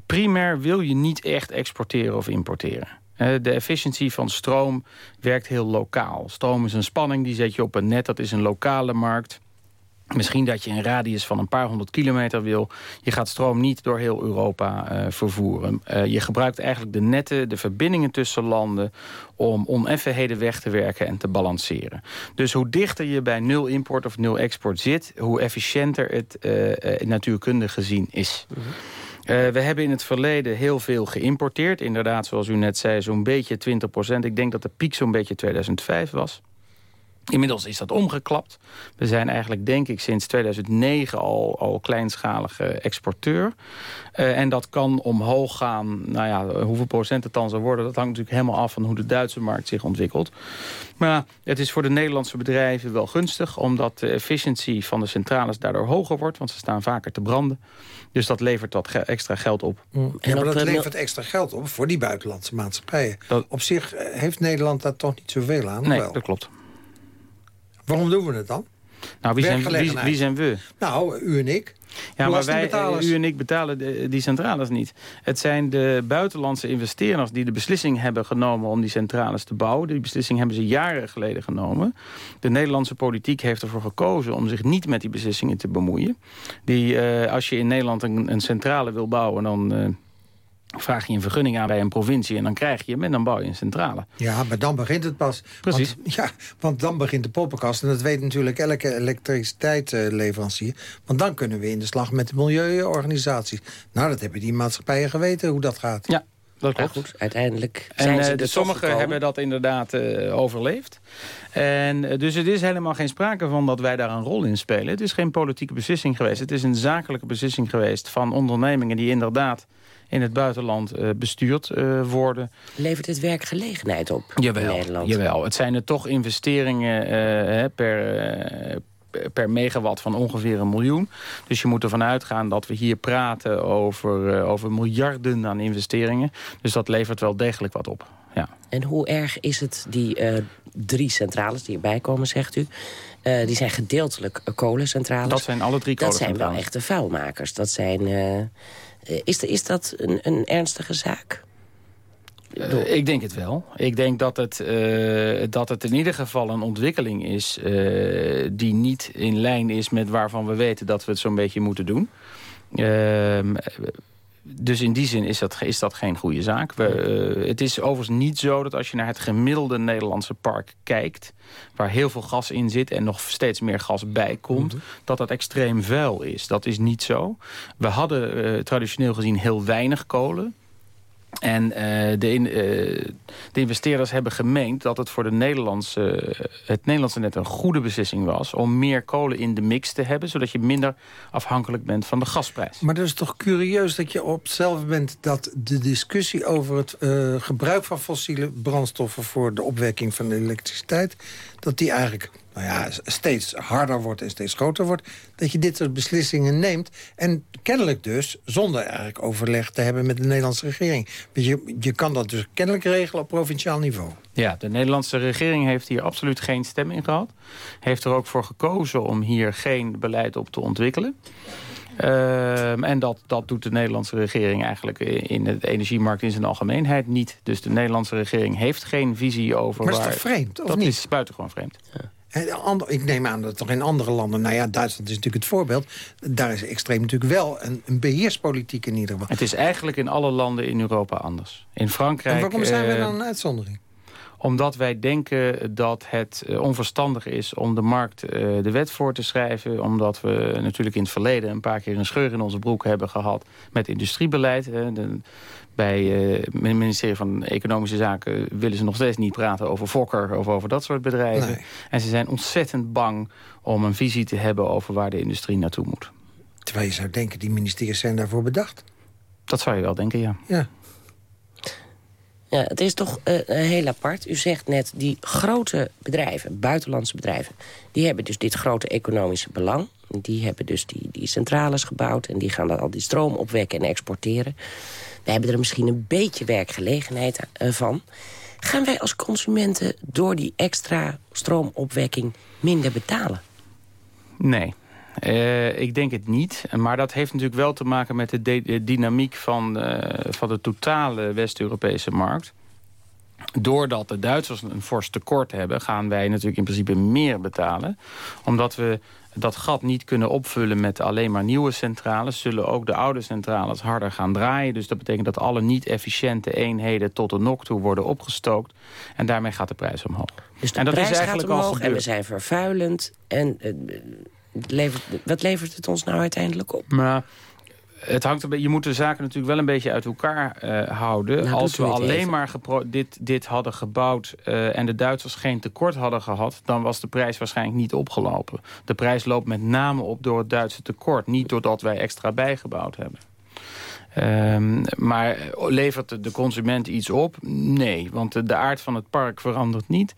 primair wil je niet echt exporteren of importeren. De efficiëntie van stroom werkt heel lokaal. Stroom is een spanning, die zet je op een net. Dat is een lokale markt. Misschien dat je een radius van een paar honderd kilometer wil. Je gaat stroom niet door heel Europa uh, vervoeren. Uh, je gebruikt eigenlijk de netten, de verbindingen tussen landen... om oneffenheden weg te werken en te balanceren. Dus hoe dichter je bij nul import of nul export zit... hoe efficiënter het uh, natuurkundig gezien is. Mm -hmm. Uh, we hebben in het verleden heel veel geïmporteerd. Inderdaad, zoals u net zei, zo'n beetje 20 procent. Ik denk dat de piek zo'n beetje 2005 was. Inmiddels is dat omgeklapt. We zijn eigenlijk, denk ik, sinds 2009 al, al kleinschalige exporteur. Uh, en dat kan omhoog gaan. Nou ja, hoeveel procent het dan zal worden... dat hangt natuurlijk helemaal af van hoe de Duitse markt zich ontwikkelt. Maar het is voor de Nederlandse bedrijven wel gunstig... omdat de efficiëntie van de centrales daardoor hoger wordt... want ze staan vaker te branden. Dus dat levert wat extra geld op. Mm. Ja, maar dat eh, levert extra geld op voor die buitenlandse maatschappijen. Op zich eh, heeft Nederland daar toch niet zoveel aan? Nee, dat klopt. Waarom doen we het dan? Nou, wie zijn, wie, wie zijn we? Nou, u en ik. Ja, maar wij, u en ik betalen de, die centrales niet. Het zijn de buitenlandse investeerders die de beslissing hebben genomen om die centrales te bouwen. Die beslissing hebben ze jaren geleden genomen. De Nederlandse politiek heeft ervoor gekozen om zich niet met die beslissingen te bemoeien. Die, uh, als je in Nederland een, een centrale wil bouwen, dan... Uh, vraag je een vergunning aan bij een provincie en dan krijg je hem en dan bouw je een centrale. Ja, maar dan begint het pas. Precies. Want, ja, want dan begint de poppenkast en dat weet natuurlijk elke elektriciteitsleverancier. Want dan kunnen we in de slag met de milieuorganisaties. Nou, dat hebben die maatschappijen geweten hoe dat gaat. Ja, dat klopt. goed, uiteindelijk zijn en, ze uh, Sommigen hebben dat inderdaad uh, overleefd. En uh, dus het is helemaal geen sprake van dat wij daar een rol in spelen. Het is geen politieke beslissing geweest. Het is een zakelijke beslissing geweest van ondernemingen die inderdaad in het buitenland uh, bestuurd uh, worden. Levert het werkgelegenheid op jawel, in Nederland? Jawel, het zijn er toch investeringen uh, per, per megawatt van ongeveer een miljoen. Dus je moet ervan uitgaan dat we hier praten over, over miljarden aan investeringen. Dus dat levert wel degelijk wat op. Ja. En hoe erg is het, die drie centrales die erbij komen, zegt u... Uh, die zijn gedeeltelijk kolencentrales. Dat zijn alle drie kolencentrales. Dat zijn wel echte vuilmakers. Dat zijn uh, eh, is, is dat een, een ernstige zaak? Uh, ik denk het wel. Ik denk dat het, uh, dat het in ieder geval een ontwikkeling is... Uh, die niet in lijn is met waarvan we weten dat we het zo'n beetje moeten doen. Dus in die zin is dat, is dat geen goede zaak. We, uh, het is overigens niet zo dat als je naar het gemiddelde Nederlandse park kijkt... waar heel veel gas in zit en nog steeds meer gas bij komt... Mhm. dat dat extreem vuil is. Dat is niet zo. We hadden uh, traditioneel gezien heel weinig kolen. En uh, de, uh, de, investeerders hebben gemeend dat het voor de Nederlandse, het Nederlandse net een goede beslissing was... om meer kolen in de mix te hebben, zodat je minder afhankelijk bent van de gasprijs. Maar dat is toch curieus dat je op hetzelfde bent dat de discussie over het uh, gebruik van fossiele brandstoffen... voor de opwekking van de elektriciteit, dat die eigenlijk nou ja, steeds harder wordt en steeds groter wordt... dat je dit soort beslissingen neemt. En kennelijk dus zonder eigenlijk overleg te hebben met de Nederlandse regering. Je, je kan dat dus kennelijk regelen op provinciaal niveau. Ja, de Nederlandse regering heeft hier absoluut geen stem in gehad. Heeft er ook voor gekozen om hier geen beleid op te ontwikkelen. Uh, en dat, dat doet de Nederlandse regering eigenlijk in de energiemarkt in zijn algemeenheid niet. Dus de Nederlandse regering heeft geen visie over maar waar... Maar is toch vreemd, of dat niet? is buitengewoon vreemd. Ja. Ik neem aan dat toch in andere landen... nou ja, Duitsland is natuurlijk het voorbeeld... daar is extreem natuurlijk wel een, een beheerspolitiek in ieder geval. Het is eigenlijk in alle landen in Europa anders. In Frankrijk... En waarom zijn we dan een uitzondering? Omdat wij denken dat het uh, onverstandig is om de markt uh, de wet voor te schrijven. Omdat we natuurlijk in het verleden een paar keer een scheur in onze broek hebben gehad met industriebeleid. Bij het ministerie van Economische Zaken willen ze nog steeds niet praten over Fokker of over dat soort bedrijven. Nee. En ze zijn ontzettend bang om een visie te hebben over waar de industrie naartoe moet. Terwijl je zou denken, die ministeries zijn daarvoor bedacht. Dat zou je wel denken, ja. Ja. Ja, het is toch uh, heel apart. U zegt net, die grote bedrijven, buitenlandse bedrijven... die hebben dus dit grote economische belang. Die hebben dus die, die centrales gebouwd... en die gaan dan al die stroom opwekken en exporteren. We hebben er misschien een beetje werkgelegenheid uh, van. Gaan wij als consumenten door die extra stroomopwekking minder betalen? Nee. Uh, ik denk het niet. Maar dat heeft natuurlijk wel te maken met de, de dynamiek van, uh, van de totale West-Europese markt. Doordat de Duitsers een fors tekort hebben... gaan wij natuurlijk in principe meer betalen. Omdat we dat gat niet kunnen opvullen met alleen maar nieuwe centrales... zullen ook de oude centrales harder gaan draaien. Dus dat betekent dat alle niet-efficiënte eenheden tot de nok toe worden opgestookt. En daarmee gaat de prijs omhoog. Dus de en dat prijs is eigenlijk gaat omhoog al gebeurd. en we zijn vervuilend. En uh, levert, wat levert het ons nou uiteindelijk op? Maar het hangt een je moet de zaken natuurlijk wel een beetje uit elkaar uh, houden. Nou, Als we alleen maar dit, dit hadden gebouwd uh, en de Duitsers geen tekort hadden gehad... dan was de prijs waarschijnlijk niet opgelopen. De prijs loopt met name op door het Duitse tekort. Niet doordat wij extra bijgebouwd hebben. Um, maar levert de consument iets op? Nee, want de, de, aard van het park verandert niet.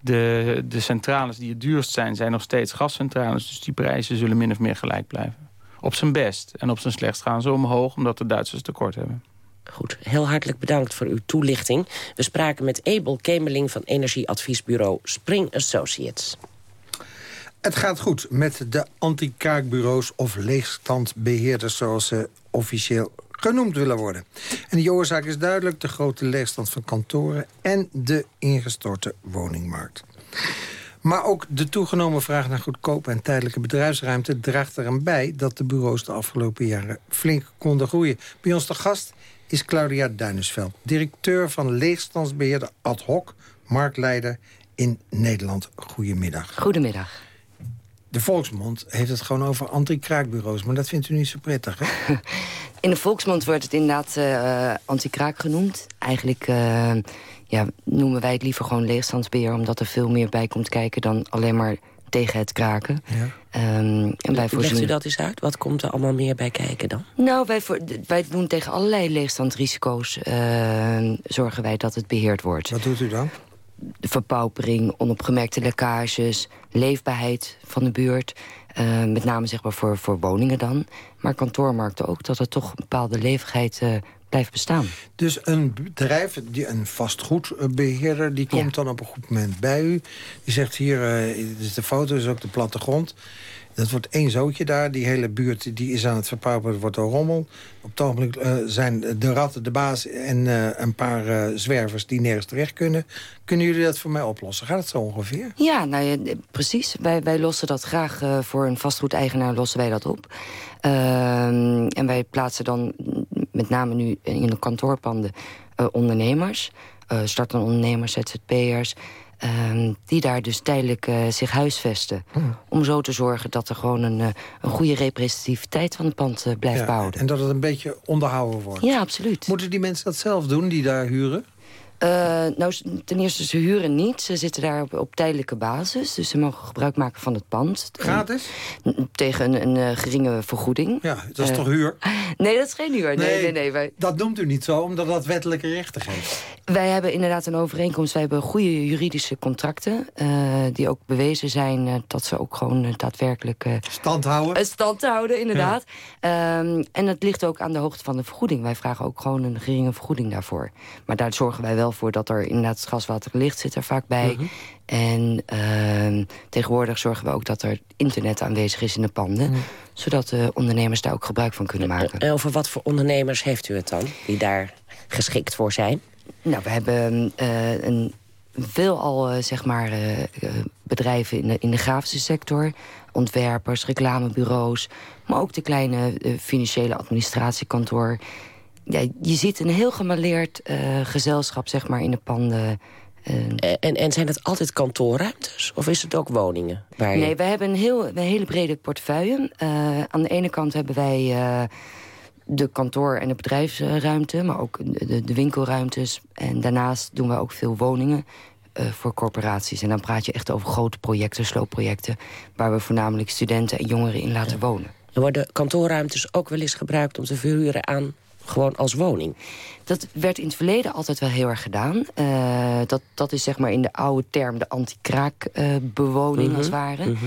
De, de centrales die het duurst zijn, zijn nog steeds gascentrales. Dus die prijzen zullen min of meer gelijk blijven. Op zijn best. En op zijn slechtst gaan ze omhoog, omdat de Duitsers tekort hebben. Goed, heel hartelijk bedankt voor uw toelichting. We spraken met Abel Kemeling van energieadviesbureau Spring Associates. Het gaat goed met de anti-kaakbureaus of leegstandbeheerders... zoals ze officieel genoemd willen worden. En de oorzaak is duidelijk de grote leegstand van kantoren... en de ingestorte woningmarkt. Maar ook de toegenomen vraag naar goedkope en tijdelijke bedrijfsruimte... draagt eraan bij dat de bureaus de afgelopen jaren flink konden groeien. Bij ons de gast is Claudia Duinesveld, directeur van leegstandsbeheerder Ad Hoc... marktleider in Nederland. Goedemiddag. Goedemiddag. De Volksmond heeft het gewoon over anti-kraakbureaus... maar dat vindt u niet zo prettig, hè? In de Volksmond wordt het inderdaad uh, anti-kraak genoemd. Eigenlijk uh, ja, noemen wij het liever gewoon leegstandsbeheer... omdat er veel meer bij komt kijken dan alleen maar tegen het kraken. Ja. Um, en wij voorzien... Legt u dat eens uit? Wat komt er allemaal meer bij kijken dan? Nou, wij, voor, wij doen tegen allerlei leegstandsrisico's... Uh, zorgen wij dat het beheerd wordt. Wat doet u dan? De verpaupering, onopgemerkte lekkages, leefbaarheid van de buurt... Uh, met name zeg maar voor, voor woningen dan. Maar kantoormarkten ook, dat er toch een bepaalde leefbaarheid uh, blijft bestaan. Dus een bedrijf, die, een vastgoedbeheerder... die komt dan op een goed moment bij u. Die zegt hier, uh, dit is de foto, is ook de plattegrond... Dat wordt één zootje daar. Die hele buurt die is aan het verpauperen, wordt een rommel. Op het ogenblik uh, zijn de ratten de baas en uh, een paar uh, zwervers die nergens terecht kunnen. Kunnen jullie dat voor mij oplossen? Gaat het zo ongeveer? Ja, nou precies. Wij, wij lossen dat graag voor een vastgoedeigenaar lossen wij dat op. Ehm, en wij plaatsen dan met name nu in de kantoorpanden ondernemers. startende ondernemers, ZZP'ers... Ehm, die daar dus tijdelijk uh, zich huisvesten. Hmm. Om zo te zorgen dat er gewoon een, uh, een goede representativiteit van het pand uh, blijft ja, bouwen. En dat het een beetje onderhouden wordt. Ja, absoluut. Moeten die mensen dat zelf doen, die daar huren? Uh, nou, ten eerste, ze huren niet. Ze zitten daar op, op, tijdelijke basis. Dus ze mogen gebruik maken van het pand. Gratis? tegen een, een, geringe vergoeding. Ja, dat is uh, toch huur? Nee, dat is geen huur. Nee, nee, nee, nee wij... Dat noemt u niet zo, omdat dat wettelijke rechten geeft. Wij hebben inderdaad een overeenkomst. Wij hebben goede juridische contracten. Uh, die ook bewezen zijn dat ze ook gewoon daadwerkelijk... stand houden? stand houden, inderdaad. Ja. Um, en dat ligt ook aan de hoogte van de vergoeding. Wij vragen ook gewoon een geringe vergoeding daarvoor. Maar daar zorgen wij wel voor dat er inderdaad gaswater licht zit er vaak bij. Mm -hmm. En uh, tegenwoordig zorgen we ook dat er internet aanwezig is in de panden. Mm. Zodat de ondernemers daar ook gebruik van kunnen maken. En over wat voor ondernemers heeft u het dan? Die daar geschikt voor zijn? Nou, we hebben uh, een veelal uh, zeg maar, uh, bedrijven in de, in de grafische sector. Ontwerpers, reclamebureaus. Maar ook de kleine financiële administratiekantoor ja, je ziet een heel gemaleerd uh, gezelschap zeg maar, in de panden. Uh. En, en zijn het altijd kantoorruimtes? Of is het ook woningen? Waar je... Nee, we hebben een, heel, een hele brede portefeuille. Uh, aan de ene kant hebben wij de kantoor- en de bedrijfsruimte... maar ook de, de, winkelruimtes. En daarnaast doen we ook veel woningen voor corporaties. En dan praat je echt over grote projecten, sloopprojecten... waar we voornamelijk studenten en jongeren in laten wonen. Er worden kantoorruimtes ook wel eens gebruikt om te verhuren aan gewoon als woning? Dat werd in het verleden altijd wel heel erg gedaan. Uh, dat, dat is zeg maar in de oude term de anti-kraakbewoning uh, als het ware. -huh.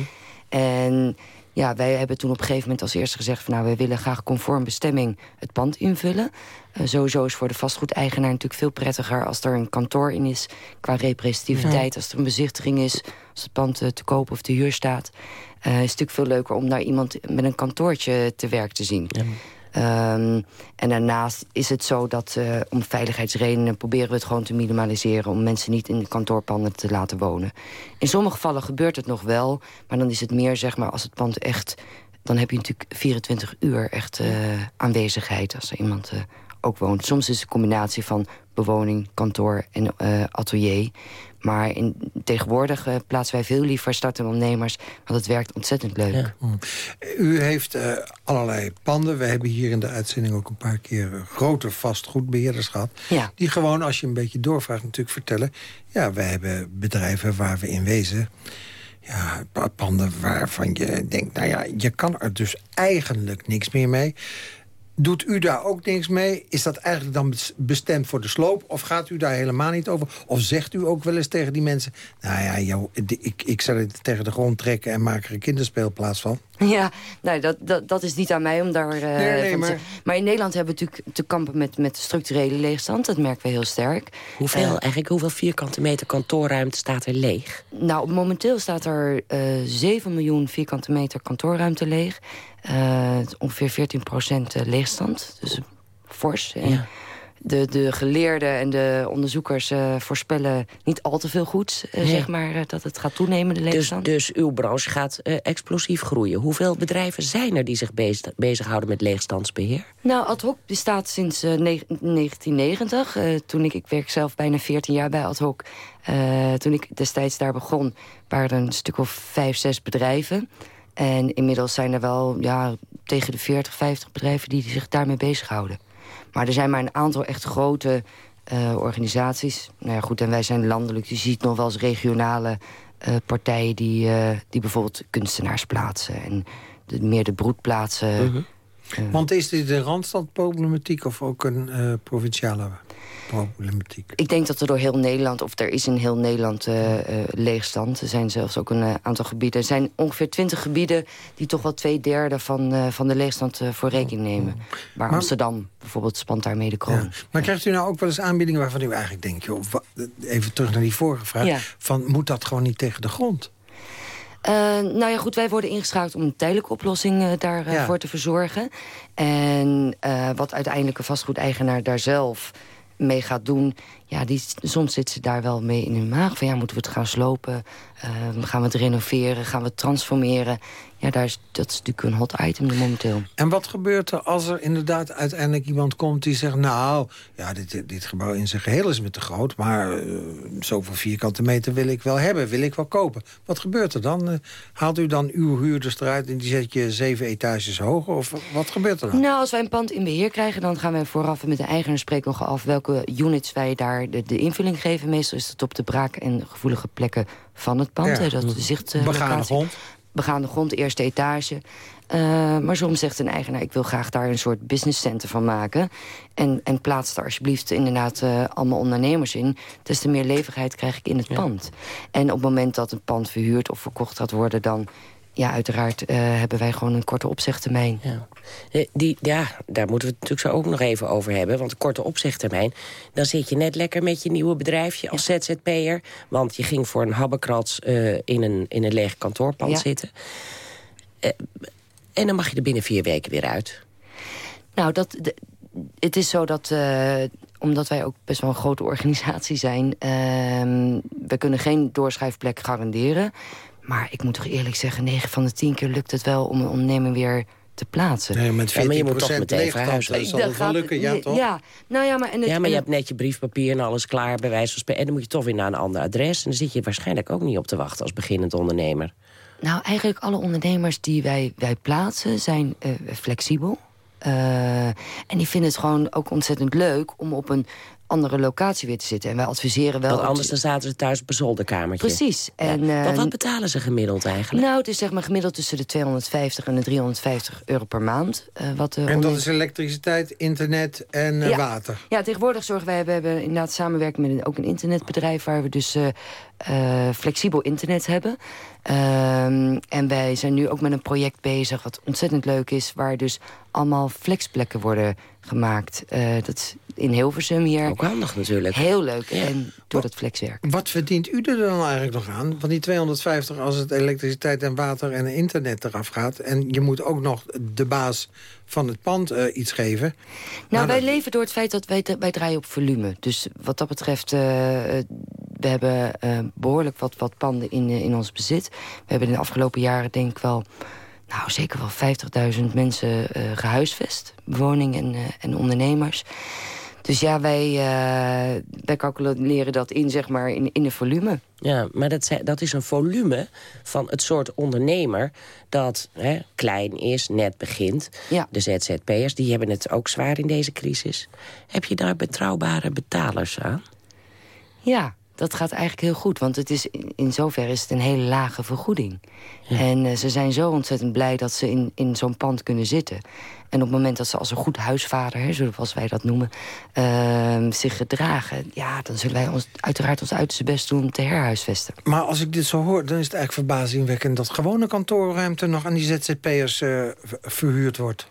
En ja, wij hebben toen op een gegeven moment als eerste gezegd... van nou, wij willen graag conform bestemming het pand invullen. Uh, sowieso is voor de vastgoedeigenaar natuurlijk veel prettiger... als er een kantoor in is qua representativiteit. Ja. Als er een bezichtiging is, als het pand uh, te koop of te huur staat. Uh, is het natuurlijk veel leuker om daar iemand met een kantoortje te werk te zien. Ja. Um, en daarnaast is het zo dat uh, om veiligheidsredenen proberen we het gewoon te minimaliseren... om mensen niet in de kantoorpanden te laten wonen. In sommige gevallen gebeurt het nog wel, maar dan is het meer zeg maar als het pand echt... dan heb je natuurlijk 24 uur echt uh, aanwezigheid als er iemand uh, ook woont. Soms is het een combinatie van bewoning, kantoor en atelier. Maar in, tegenwoordig uh, plaatsen wij veel liever startende ondernemers... want het werkt ontzettend leuk. Hm. U heeft uh, allerlei panden. We hebben hier in de uitzending ook een paar keer... grote vastgoedbeheerders gehad. Ja. Die gewoon, als je een beetje doorvraagt, natuurlijk vertellen... ja, wij hebben bedrijven waar we in wezen... Ja, panden waarvan je denkt, nou ja, je kan er dus eigenlijk niks meer mee. Doet u daar ook niks mee? Is dat eigenlijk dan bestemd voor de sloop? Of gaat u daar helemaal niet over? Of zegt u ook wel eens tegen die mensen... nou ja, ik, ik zal het tegen de grond trekken... en maak er een kinderspeelplaats van? Ja, nou, dat, dat, dat is niet aan mij om daar... Uh, nee, nee, maar... maar in Nederland hebben we natuurlijk te kampen met, met structurele leegstand. Dat merken we heel sterk. Hoeveel, uh, eigenlijk, hoeveel vierkante meter kantoorruimte staat er leeg? Nou, momenteel staat er uh, eh, 7 miljoen vierkante meter kantoorruimte leeg. ongeveer 14 procent leegstand. Dus fors. Ja de, de geleerden en de onderzoekers uh, voorspellen niet al te veel goed, uh, zeg maar, uh, dat het gaat toenemen, de dus- leegstand. Dus, dus uw branche gaat explosief groeien. Hoeveel bedrijven zijn er die zich bezig, bezighouden met leegstandsbeheer? Nou, Ad Hoc bestaat sinds 1990. toen ik, ik werk zelf bijna 14 jaar bij Ad Hoc. toen ik destijds daar begon, waren er een stuk of vijf, zes bedrijven. En inmiddels zijn er wel ja, tegen de 40, 50 bedrijven die zich daarmee bezighouden. Maar er zijn maar een aantal echt grote uh, organisaties. Nou ja, goed, en wij zijn landelijk. Je ziet nog wel eens regionale uh, partijen die, uh, die bijvoorbeeld kunstenaars plaatsen. En de, meer de broedplaatsen. -huh. Want is dit een randstadproblematiek of ook een provinciale problematiek? Ik denk dat er door heel Nederland, of er is in heel Nederland uh, uh, leegstand. Er zijn zelfs ook een uh, aantal gebieden. Er zijn ongeveer twintig gebieden die toch wel twee derde van, van de leegstand voor rekening nemen. Waar maar, Amsterdam bijvoorbeeld spant daarmee de kroon. Ja. Maar krijgt u nou ook wel eens aanbiedingen waarvan u eigenlijk denkt... Joh, even terug naar die vorige vraag, ja. van moet dat gewoon niet tegen de grond? Uh, nou ja, goed, wij worden ingeschakeld om een tijdelijke oplossing uh, daarvoor uh, ja. te verzorgen. En wat uiteindelijk een vastgoedeigenaar daar zelf mee gaat doen... ja, die, soms zit ze daar wel mee in hun maag. Van ja, moeten we het gaan slopen? Uh, gaan we het renoveren? Gaan we het transformeren? Ja, daar is, dat is natuurlijk een hot item momenteel. En wat gebeurt er als er inderdaad uiteindelijk iemand komt die zegt... nou, ja, dit, dit gebouw in zijn geheel is me te groot... maar uh, zoveel vierkante meter wil ik wel hebben, wil ik wel kopen. Wat gebeurt er dan? Uh, haalt u dan uw huurders eruit en die zet je zeven etages hoger? Of wat gebeurt er dan? Nou, als wij een pand in beheer krijgen... dan gaan wij vooraf met de eigenaar spreken nog af... welke units wij daar de, de invulling geven. Meestal is het op de braak en gevoelige plekken van het pand. Ja. Dat zicht, Begaande grond? Begaande grond, eerste etage. Uh, maar soms zegt een eigenaar, ik wil graag daar een soort business center van maken. En, en plaats daar alsjeblieft inderdaad uh, allemaal ondernemers in. Dus de meer levendigheid krijg ik in het ja. pand. En op het moment dat een pand verhuurd of verkocht gaat worden... dan ja, uiteraard uh, hebben wij gewoon een korte opzegtermijn. Ja. Die, ja, daar moeten we het natuurlijk zo ook nog even over hebben. Want een korte opzegtermijn, dan zit je net lekker met je nieuwe bedrijfje als ja. ZZP'er. Want je ging voor een habbekrats uh, in, een, in een leeg kantoorpand ja. zitten. Uh, en dan mag je er binnen vier weken weer uit. Nou, dat, de, het is zo dat omdat wij ook best wel een grote organisatie zijn... Uh, we kunnen geen doorschrijfplek garanderen. Maar ik moet toch eerlijk zeggen, 9 van de 10 keer lukt het wel om een onderneming weer te plaatsen. Nee, met 14 ja, maar je moet toch meteen verhuizen. Dat zal dat wel lukken, ja toch? Ja, nou ja, maar, en het, ja, maar je en hebt net je briefpapier en alles klaar, bij wijze van spreken. En dan moet je toch weer naar een ander adres. En dan zit je waarschijnlijk ook niet op te wachten als beginnend ondernemer. Nou, eigenlijk alle ondernemers die wij, wij plaatsen zijn uh, flexibel. Uh, en die vinden het gewoon ook ontzettend leuk om op een andere locatie weer te zitten. En wij adviseren wel... Want anders dan zaten ze thuis op een zolderkamertje. Precies. Ja. En, uh, wat, wat betalen ze gemiddeld eigenlijk? Nou, het is zeg maar gemiddeld tussen de 250 en de 350 euro per maand. Uh, wat, uh, en dat is elektriciteit, internet en ja. water? Ja, tegenwoordig zorgen wij... We hebben inderdaad samenwerking met een, ook een internetbedrijf... waar we dus flexibel internet hebben. Um, en wij zijn nu ook met een project bezig... wat ontzettend leuk is... waar dus allemaal flexplekken worden gemaakt. dat is in Hilversum hier. Ook handig natuurlijk. Heel leuk. Ja. En door dat flexwerk. Wat verdient u er dan eigenlijk nog aan? Van die 250 als het elektriciteit en water en internet eraf gaat. En je moet ook nog de baas van het pand uh, iets geven. Nou, nou wij dat... leven door het feit dat wij, wij draaien op volume. Dus wat dat betreft, uh, we hebben uh, behoorlijk wat, wat panden in, in ons bezit. We hebben in de afgelopen jaren denk ik wel nou, zeker wel 50.000 mensen uh, gehuisvest. Bewoning en, uh, en ondernemers. Dus ja, wij, uh, wij calculeren dat in, zeg maar, in, in een volume. Ja, maar dat, dat is een volume van het soort ondernemer... dat hè, klein is, net begint. Ja. De ZZP'ers, die hebben het ook zwaar in deze crisis. Heb je daar betrouwbare betalers aan? Ja, dat gaat eigenlijk heel goed. Want het is, in zoverre is het een hele lage vergoeding. En uh, ze zijn zo ontzettend blij dat ze in, in zo'n pand kunnen zitten. En op het moment dat ze als een goed huisvader, hè, zoals wij dat noemen... Uh, zich gedragen, ja, dan zullen wij ons, uiteraard ons uiterste best doen om te herhuisvesten. Maar als ik dit zo hoor, dan is het eigenlijk verbazingwekkend... dat gewone kantoorruimte nog aan die ZZP'ers uh, verhuurd wordt.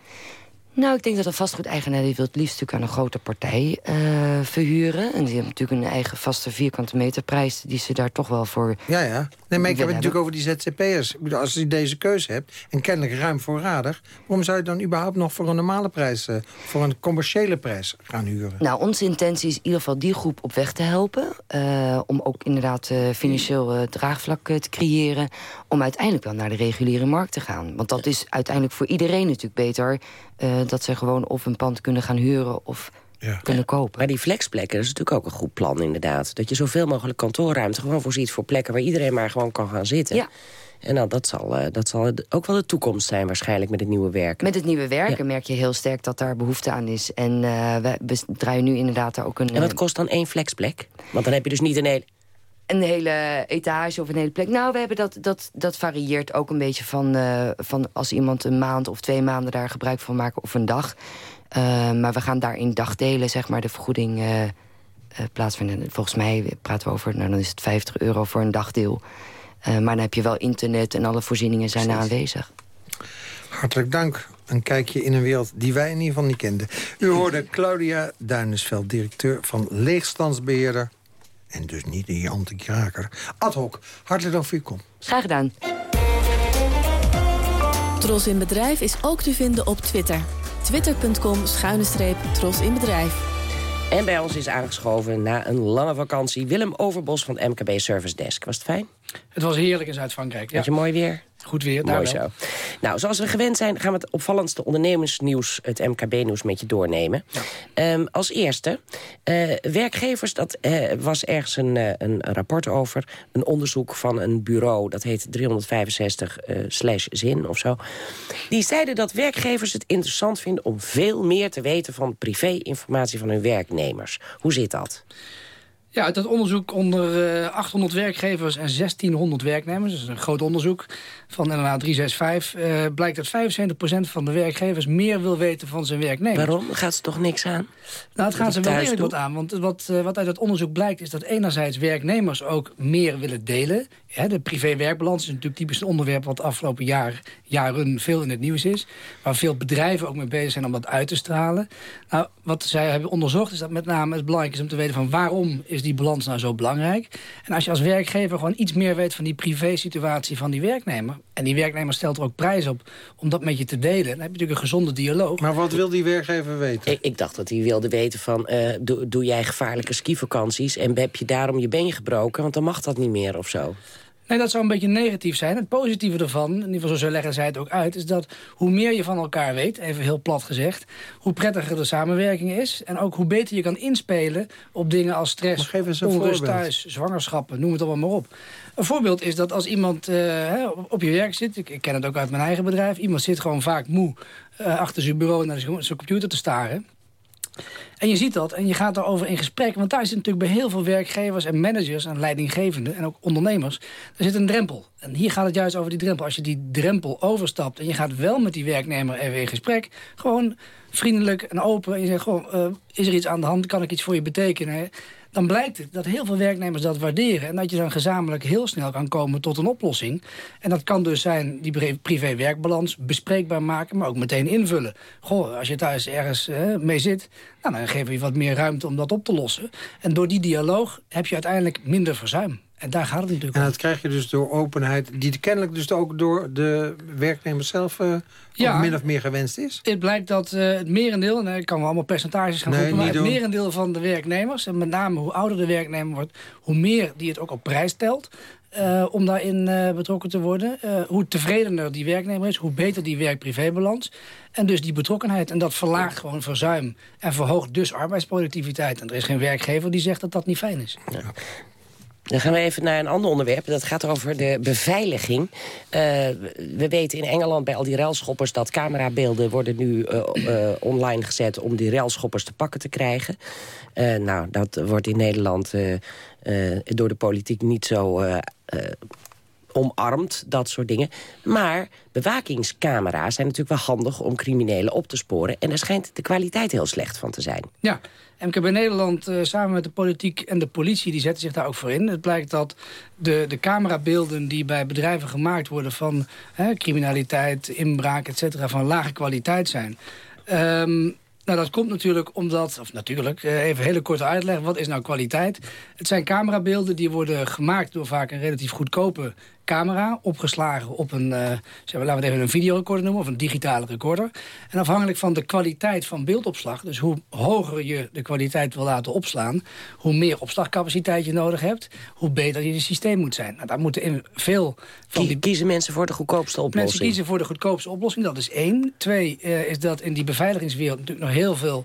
Nou, ik denk dat een vastgoedeigenaar die wil het liefst natuurlijk aan een grote partij uh, verhuren. En die hebben natuurlijk een eigen vaste vierkante meterprijs die ze daar toch wel voor Ja, ja. Nee, maar ik heb het natuurlijk over die ZZP'ers. Als je deze keuze hebt, en kennelijk ruim voorradig... waarom zou je dan überhaupt nog voor een normale prijs... Uh, voor een commerciële prijs gaan huren? Nou, onze intentie is in ieder geval die groep op weg te helpen. Uh, om ook inderdaad financieel draagvlak te creëren. Om uiteindelijk wel naar de reguliere markt te gaan. Want dat is uiteindelijk voor iedereen natuurlijk beter... Uh, dat ze gewoon of een pand kunnen gaan huren of ja. kunnen kopen. Maar die flexplekken, dat is natuurlijk ook een goed plan inderdaad. Dat je zoveel mogelijk kantoorruimte gewoon voorziet voor plekken... waar iedereen maar gewoon kan gaan zitten. Ja. En nou, dat, zal, uh, dat zal ook wel de toekomst zijn waarschijnlijk met het nieuwe werken. Met het nieuwe werken ja. merk je heel sterk dat daar behoefte aan is. En uh, we draaien nu inderdaad ook een... En wat kost dan één flexplek? Want dan heb je dus niet een hele een hele etage of een hele plek. Nou, we hebben dat, dat, dat varieert ook een beetje van, uh, van als iemand een maand of twee maanden daar gebruik van maakt of een dag. Uh, maar we gaan daar in dagdelen, zeg maar, de vergoeding uh, plaatsvinden. Volgens mij praten we over, nou dan is het 50 euro voor een dagdeel. maar dan heb je wel internet en alle voorzieningen zijn daar aanwezig. Hartelijk dank. Een kijkje in een wereld die wij in ieder geval niet kenden. U hoorde Claudia Duinesveld, directeur van Leegstandsbeheerder en dus niet die anti-kraker. Ad hoc, hartelijk dank voor uw komst. Graag gedaan. Tros in Bedrijf is ook te vinden op Twitter. Twitter.com schuine streep Tros in Bedrijf. En bij ons is aangeschoven na een lange vakantie... Willem Overbos van MKB Service Desk. Was het fijn? Het was heerlijk in Zuid-Frankrijk. Ja. Had je mooi weer? Goed weer, Mooi zo. Nou, zoals we gewend zijn, gaan we het opvallendste ondernemersnieuws... het MKB-nieuws met je doornemen. Ja. Um, als eerste, uh, werkgevers, dat uh, was ergens een, uh, een rapport over... een onderzoek van een bureau, dat heet 365 slash zin of zo. Die zeiden dat werkgevers het interessant vinden... om veel meer te weten van privé-informatie van hun werknemers. Hoe zit dat? Ja, uit dat onderzoek onder uh, 800 werkgevers en 1600 werknemers... dat is een groot onderzoek van NLA 365... Uh, blijkt dat 75% van de werkgevers meer wil weten van zijn werknemers. Waarom? Gaat ze toch niks aan? Nou, het gaat ze wel redelijk wat aan. Want wat, uh, wat uit dat onderzoek blijkt is dat enerzijds werknemers ook meer willen delen. Ja, de privé-werkbalans is natuurlijk typisch een onderwerp... wat de afgelopen jaar, jaren veel in het nieuws is. Waar veel bedrijven ook mee bezig zijn om dat uit te stralen. Nou, wat zij hebben onderzocht is dat met name het belangrijk is om te weten... van waarom is die balans nou zo belangrijk. En als je als werkgever gewoon iets meer weet van die privé-situatie van die werknemer... en die werknemer stelt er ook prijs op om dat met je te delen... dan heb je natuurlijk een gezonde dialoog. Maar wat wil die werkgever weten? Ik, ik dacht dat hij wilde weten van... Uh, doe, doe jij gevaarlijke skivakanties en heb je daarom je been gebroken... want dan mag dat niet meer of zo. Nee, dat zou een beetje negatief zijn. Het positieve ervan, in ieder geval zo leggen zij het ook uit... is dat hoe meer je van elkaar weet, even heel plat gezegd... hoe prettiger de samenwerking is. En ook hoe beter je kan inspelen op dingen als stress, onrust thuis... zwangerschappen, noem het allemaal maar op. Een voorbeeld is dat als iemand uh, op je werk zit... Ik, ik, ken het ook uit mijn eigen bedrijf... iemand zit gewoon vaak moe uh, achter zijn bureau naar zijn computer te staren... En je ziet dat en je gaat daarover in gesprek. Want daar zit natuurlijk bij heel veel werkgevers en managers en leidinggevenden... en ook ondernemers, daar zit een drempel. En hier gaat het juist over die drempel. Als je die drempel overstapt en je gaat wel met die werknemer even in gesprek... gewoon vriendelijk en open en je zegt... Gewoon, uh, is er iets aan de hand, kan ik iets voor je betekenen... dan blijkt het dat heel veel werknemers dat waarderen... en dat je dan gezamenlijk heel snel kan komen tot een oplossing. En dat kan dus zijn die privé-werkbalans bespreekbaar maken... maar ook meteen invullen. Goh, als je thuis ergens mee zit... Nou, dan geven we je wat meer ruimte om dat op te lossen. En door die dialoog heb je uiteindelijk minder verzuim. En daar gaat het natuurlijk En dat krijg je dus door openheid... die kennelijk dus ook door de werknemers zelf uh, ja, min of meer gewenst is? Het blijkt dat uh, het merendeel... en ik kan wel allemaal percentages gaan nee, maar het doen. merendeel van de werknemers... en met name hoe ouder de werknemer wordt... hoe meer die het ook op prijs stelt... uh, om daarin uh, betrokken te worden. Uh, hoe tevredener die werknemer is, hoe beter die werk-privébalans. En dus die betrokkenheid. En dat verlaagt gewoon verzuim en verhoogt dus arbeidsproductiviteit. En er is geen werkgever die zegt dat dat niet fijn is. Ja. Dan gaan we even naar een ander onderwerp. Dat gaat over de beveiliging. we weten in Engeland bij al die railschoppers... dat camerabeelden worden nu online gezet om die railschoppers te pakken te krijgen. nou, dat wordt in Nederland door de politiek niet zo omarmt, dat soort dingen. Maar bewakingscamera's zijn natuurlijk wel handig om criminelen op te sporen. En daar schijnt de kwaliteit heel slecht van te zijn. Ja, MKB Nederland uh, samen met de politiek en de politie... die zetten zich daar ook voor in. Het blijkt dat de, de camerabeelden die bij bedrijven gemaakt worden... van hè, criminaliteit, inbraak, et cetera, van lage kwaliteit zijn... Um, nou, dat komt natuurlijk omdat, of natuurlijk, eh, even hele korte uitleg. Wat is nou kwaliteit? Het zijn camerabeelden die worden gemaakt door vaak een relatief goedkope camera opgeslagen op een, uh, zeg maar, laten we het even een videorecorder noemen, of een digitale recorder. En afhankelijk van de kwaliteit van beeldopslag, dus hoe hoger je de kwaliteit wil laten opslaan, hoe meer opslagcapaciteit je nodig hebt, hoe beter je systeem moet zijn. Nou, daar moeten in veel van die... Kiezen mensen voor de goedkoopste oplossing? Mensen kiezen voor de goedkoopste oplossing, dat is één. Twee uh, is dat in die beveiligingswereld natuurlijk nog heel veel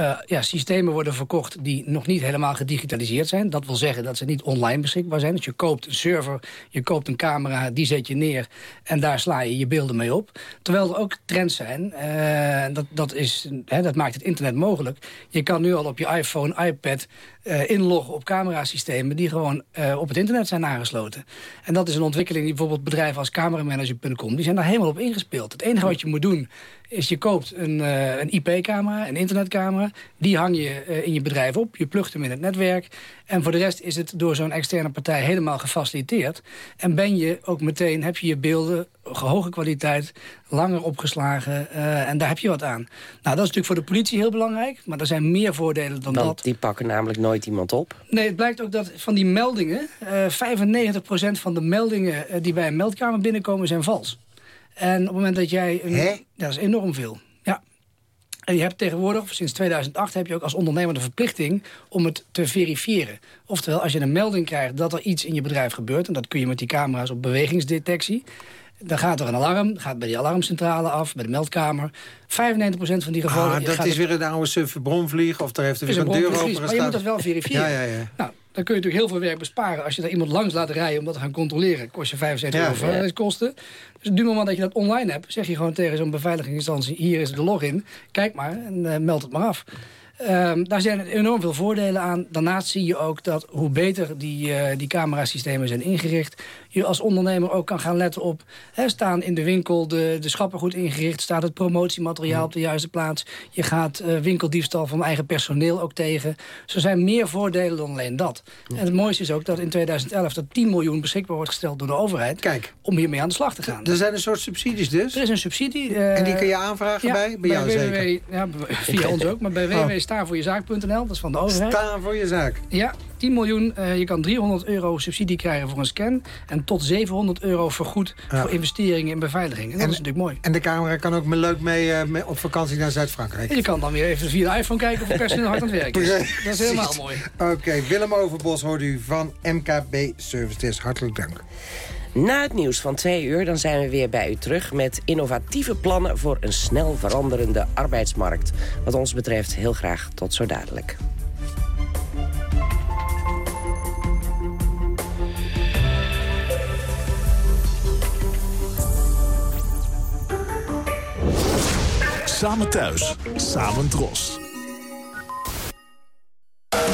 uh, ja, systemen worden verkocht die nog niet helemaal gedigitaliseerd zijn. Dat wil zeggen dat ze niet online beschikbaar zijn. Dus je koopt een server, je koopt een camera, die zet je neer... en daar sla je je beelden mee op. Terwijl er ook trends zijn, uh, dat, dat, is, hè, dat maakt het internet mogelijk. Je kan nu al op je iPhone, iPad uh, inloggen op camerasystemen... die gewoon op het internet zijn aangesloten. En dat is een ontwikkeling die bijvoorbeeld bedrijven als cameramanager.com... die zijn daar helemaal op ingespeeld. Het enige wat je moet doen is je koopt een, uh, een IP-camera, een internetcamera. Die hang je in je bedrijf op. Je plugt hem in het netwerk. En voor de rest is het door zo'n externe partij helemaal gefaciliteerd. En ben je ook meteen, heb je je beelden, hoge kwaliteit, langer opgeslagen. Uh, en daar heb je wat aan. Nou, dat is natuurlijk voor de politie heel belangrijk. Maar er zijn meer voordelen dan Want dat. die pakken namelijk nooit iemand op. Nee, het blijkt ook dat van die meldingen... 95% van de meldingen die bij een meldkamer binnenkomen zijn vals. En op het moment dat jij... Een, dat is enorm veel. En je hebt tegenwoordig, sinds 2008, heb je ook als ondernemer de verplichting om het te verifiëren. Oftewel, als je een melding krijgt dat er iets in je bedrijf gebeurt... en dat kun je met die camera's op bewegingsdetectie... Dan gaat er een alarm, gaat bij die alarmcentrale af, bij de meldkamer. 95% van die gevallen... Ah, dat is weer een oude suffe bronvlieg, of daar heeft er weer een, deur open Maar je moet dat wel verifiëren. ja, ja, ja. Nou, dan kun je natuurlijk heel veel werk besparen. Als je daar iemand langs laat rijden om dat te gaan controleren... kost je 75 euro verkosten. Dus op het moment dat je dat online hebt... zeg je gewoon tegen zo'n beveiligingsinstantie... hier is de login, kijk maar en uh, meld het maar af. Um, daar zijn enorm veel voordelen aan. Daarnaast zie je ook dat hoe beter die, uh, die camerasystemen zijn ingericht... je als ondernemer ook kan gaan letten op... Hè, staan in de winkel de, de schappen goed ingericht... staat het promotiemateriaal op de juiste plaats... je gaat uh, winkeldiefstal van eigen personeel ook tegen. Er zijn meer voordelen dan alleen dat. En het mooiste is ook dat in 2011 dat 10 miljoen beschikbaar wordt gesteld door de overheid... Kijk. om hiermee aan de slag te gaan. Er zijn een soort subsidies dus? Er is een subsidie. Uh, en die kun je aanvragen ja, bij? Bij, bij jou www, zeker? Ja, via ons ook, maar bij www oh dat is van de overheid. Staan voor je zaak? Ja, 10 miljoen. Uh, je kan 300 euro subsidie krijgen voor een scan. En tot 700 euro vergoed ja. voor investeringen in beveiliging. En dat is natuurlijk mooi. En de camera kan ook leuk mee, uh, mee op vakantie naar Zuid-Frankrijk. Je kan dan weer even via de iPhone kijken of het personeel hard aan het werk is. Dat is helemaal mooi. Oké, okay, Willem Overbos hoort u van MKB Services. Hartelijk dank. Na het nieuws van twee uur dan zijn we weer bij u terug... met innovatieve plannen voor een snel veranderende arbeidsmarkt. Wat ons betreft heel graag tot zo dadelijk. Samen thuis, samen dros.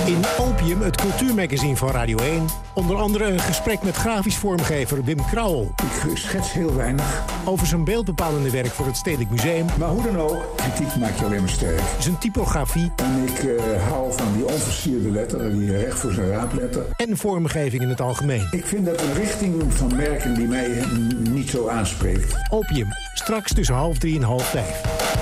In Opium, het cultuurmagazine van Radio 1... onder andere een gesprek met grafisch vormgever Wim Krauwel. Ik schets heel weinig. Over zijn beeldbepalende werk voor het Stedelijk Museum. Maar hoe dan ook, kritiek maakt je alleen maar sterk. Zijn typografie. En ik uh, hou van die onversierde letter, die recht voor zijn raapletter. En vormgeving in het algemeen. Ik vind dat een richting van merken die mij niet zo aanspreekt. Opium, straks tussen half drie en half vijf.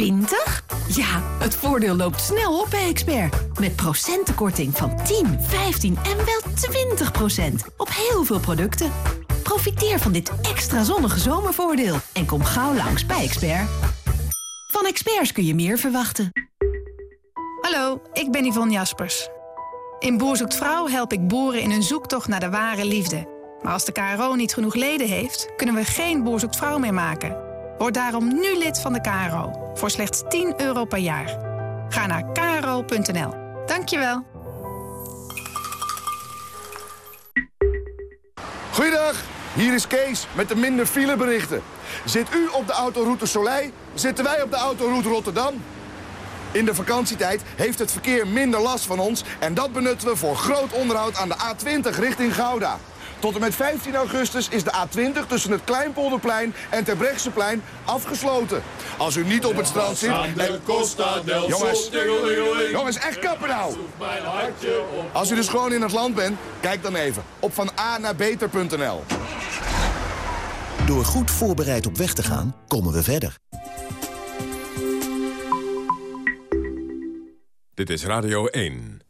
20? Ja, het voordeel loopt snel op bij Expert. Met procentenkorting van 10, 15 en wel 20 procent. Op heel veel producten. Profiteer van dit extra zonnige zomervoordeel. En kom gauw langs bij Expert. Van experts kun je meer verwachten. Hallo, ik ben Yvonne Jaspers. In Boer zoekt Vrouw help ik boeren in hun zoektocht naar de ware liefde. Maar als de KRO niet genoeg leden heeft, kunnen we geen Boer zoekt Vrouw meer maken. Word daarom nu lid van de KRO, voor slechts 10 euro per jaar. Ga naar kro.nl. Dankjewel. Goeiedag, hier is Kees met de minder fileberichten. Zit u op de autoroute Soleil, zitten wij op de autoroute Rotterdam. In de vakantietijd heeft het verkeer minder last van ons... en dat benutten we voor groot onderhoud aan de A20 richting Gouda. Tot en met 15 augustus is de A20 tussen het Kleinpolderplein en Terbrechtseplein afgesloten. Als u niet op het strand zit... En... Jongens, jongens, echt kappen nou! Als u dus gewoon in het land bent, kijk dan even op van A naar beter.nl. Door goed voorbereid op weg te gaan, komen we verder. Dit is Radio 1.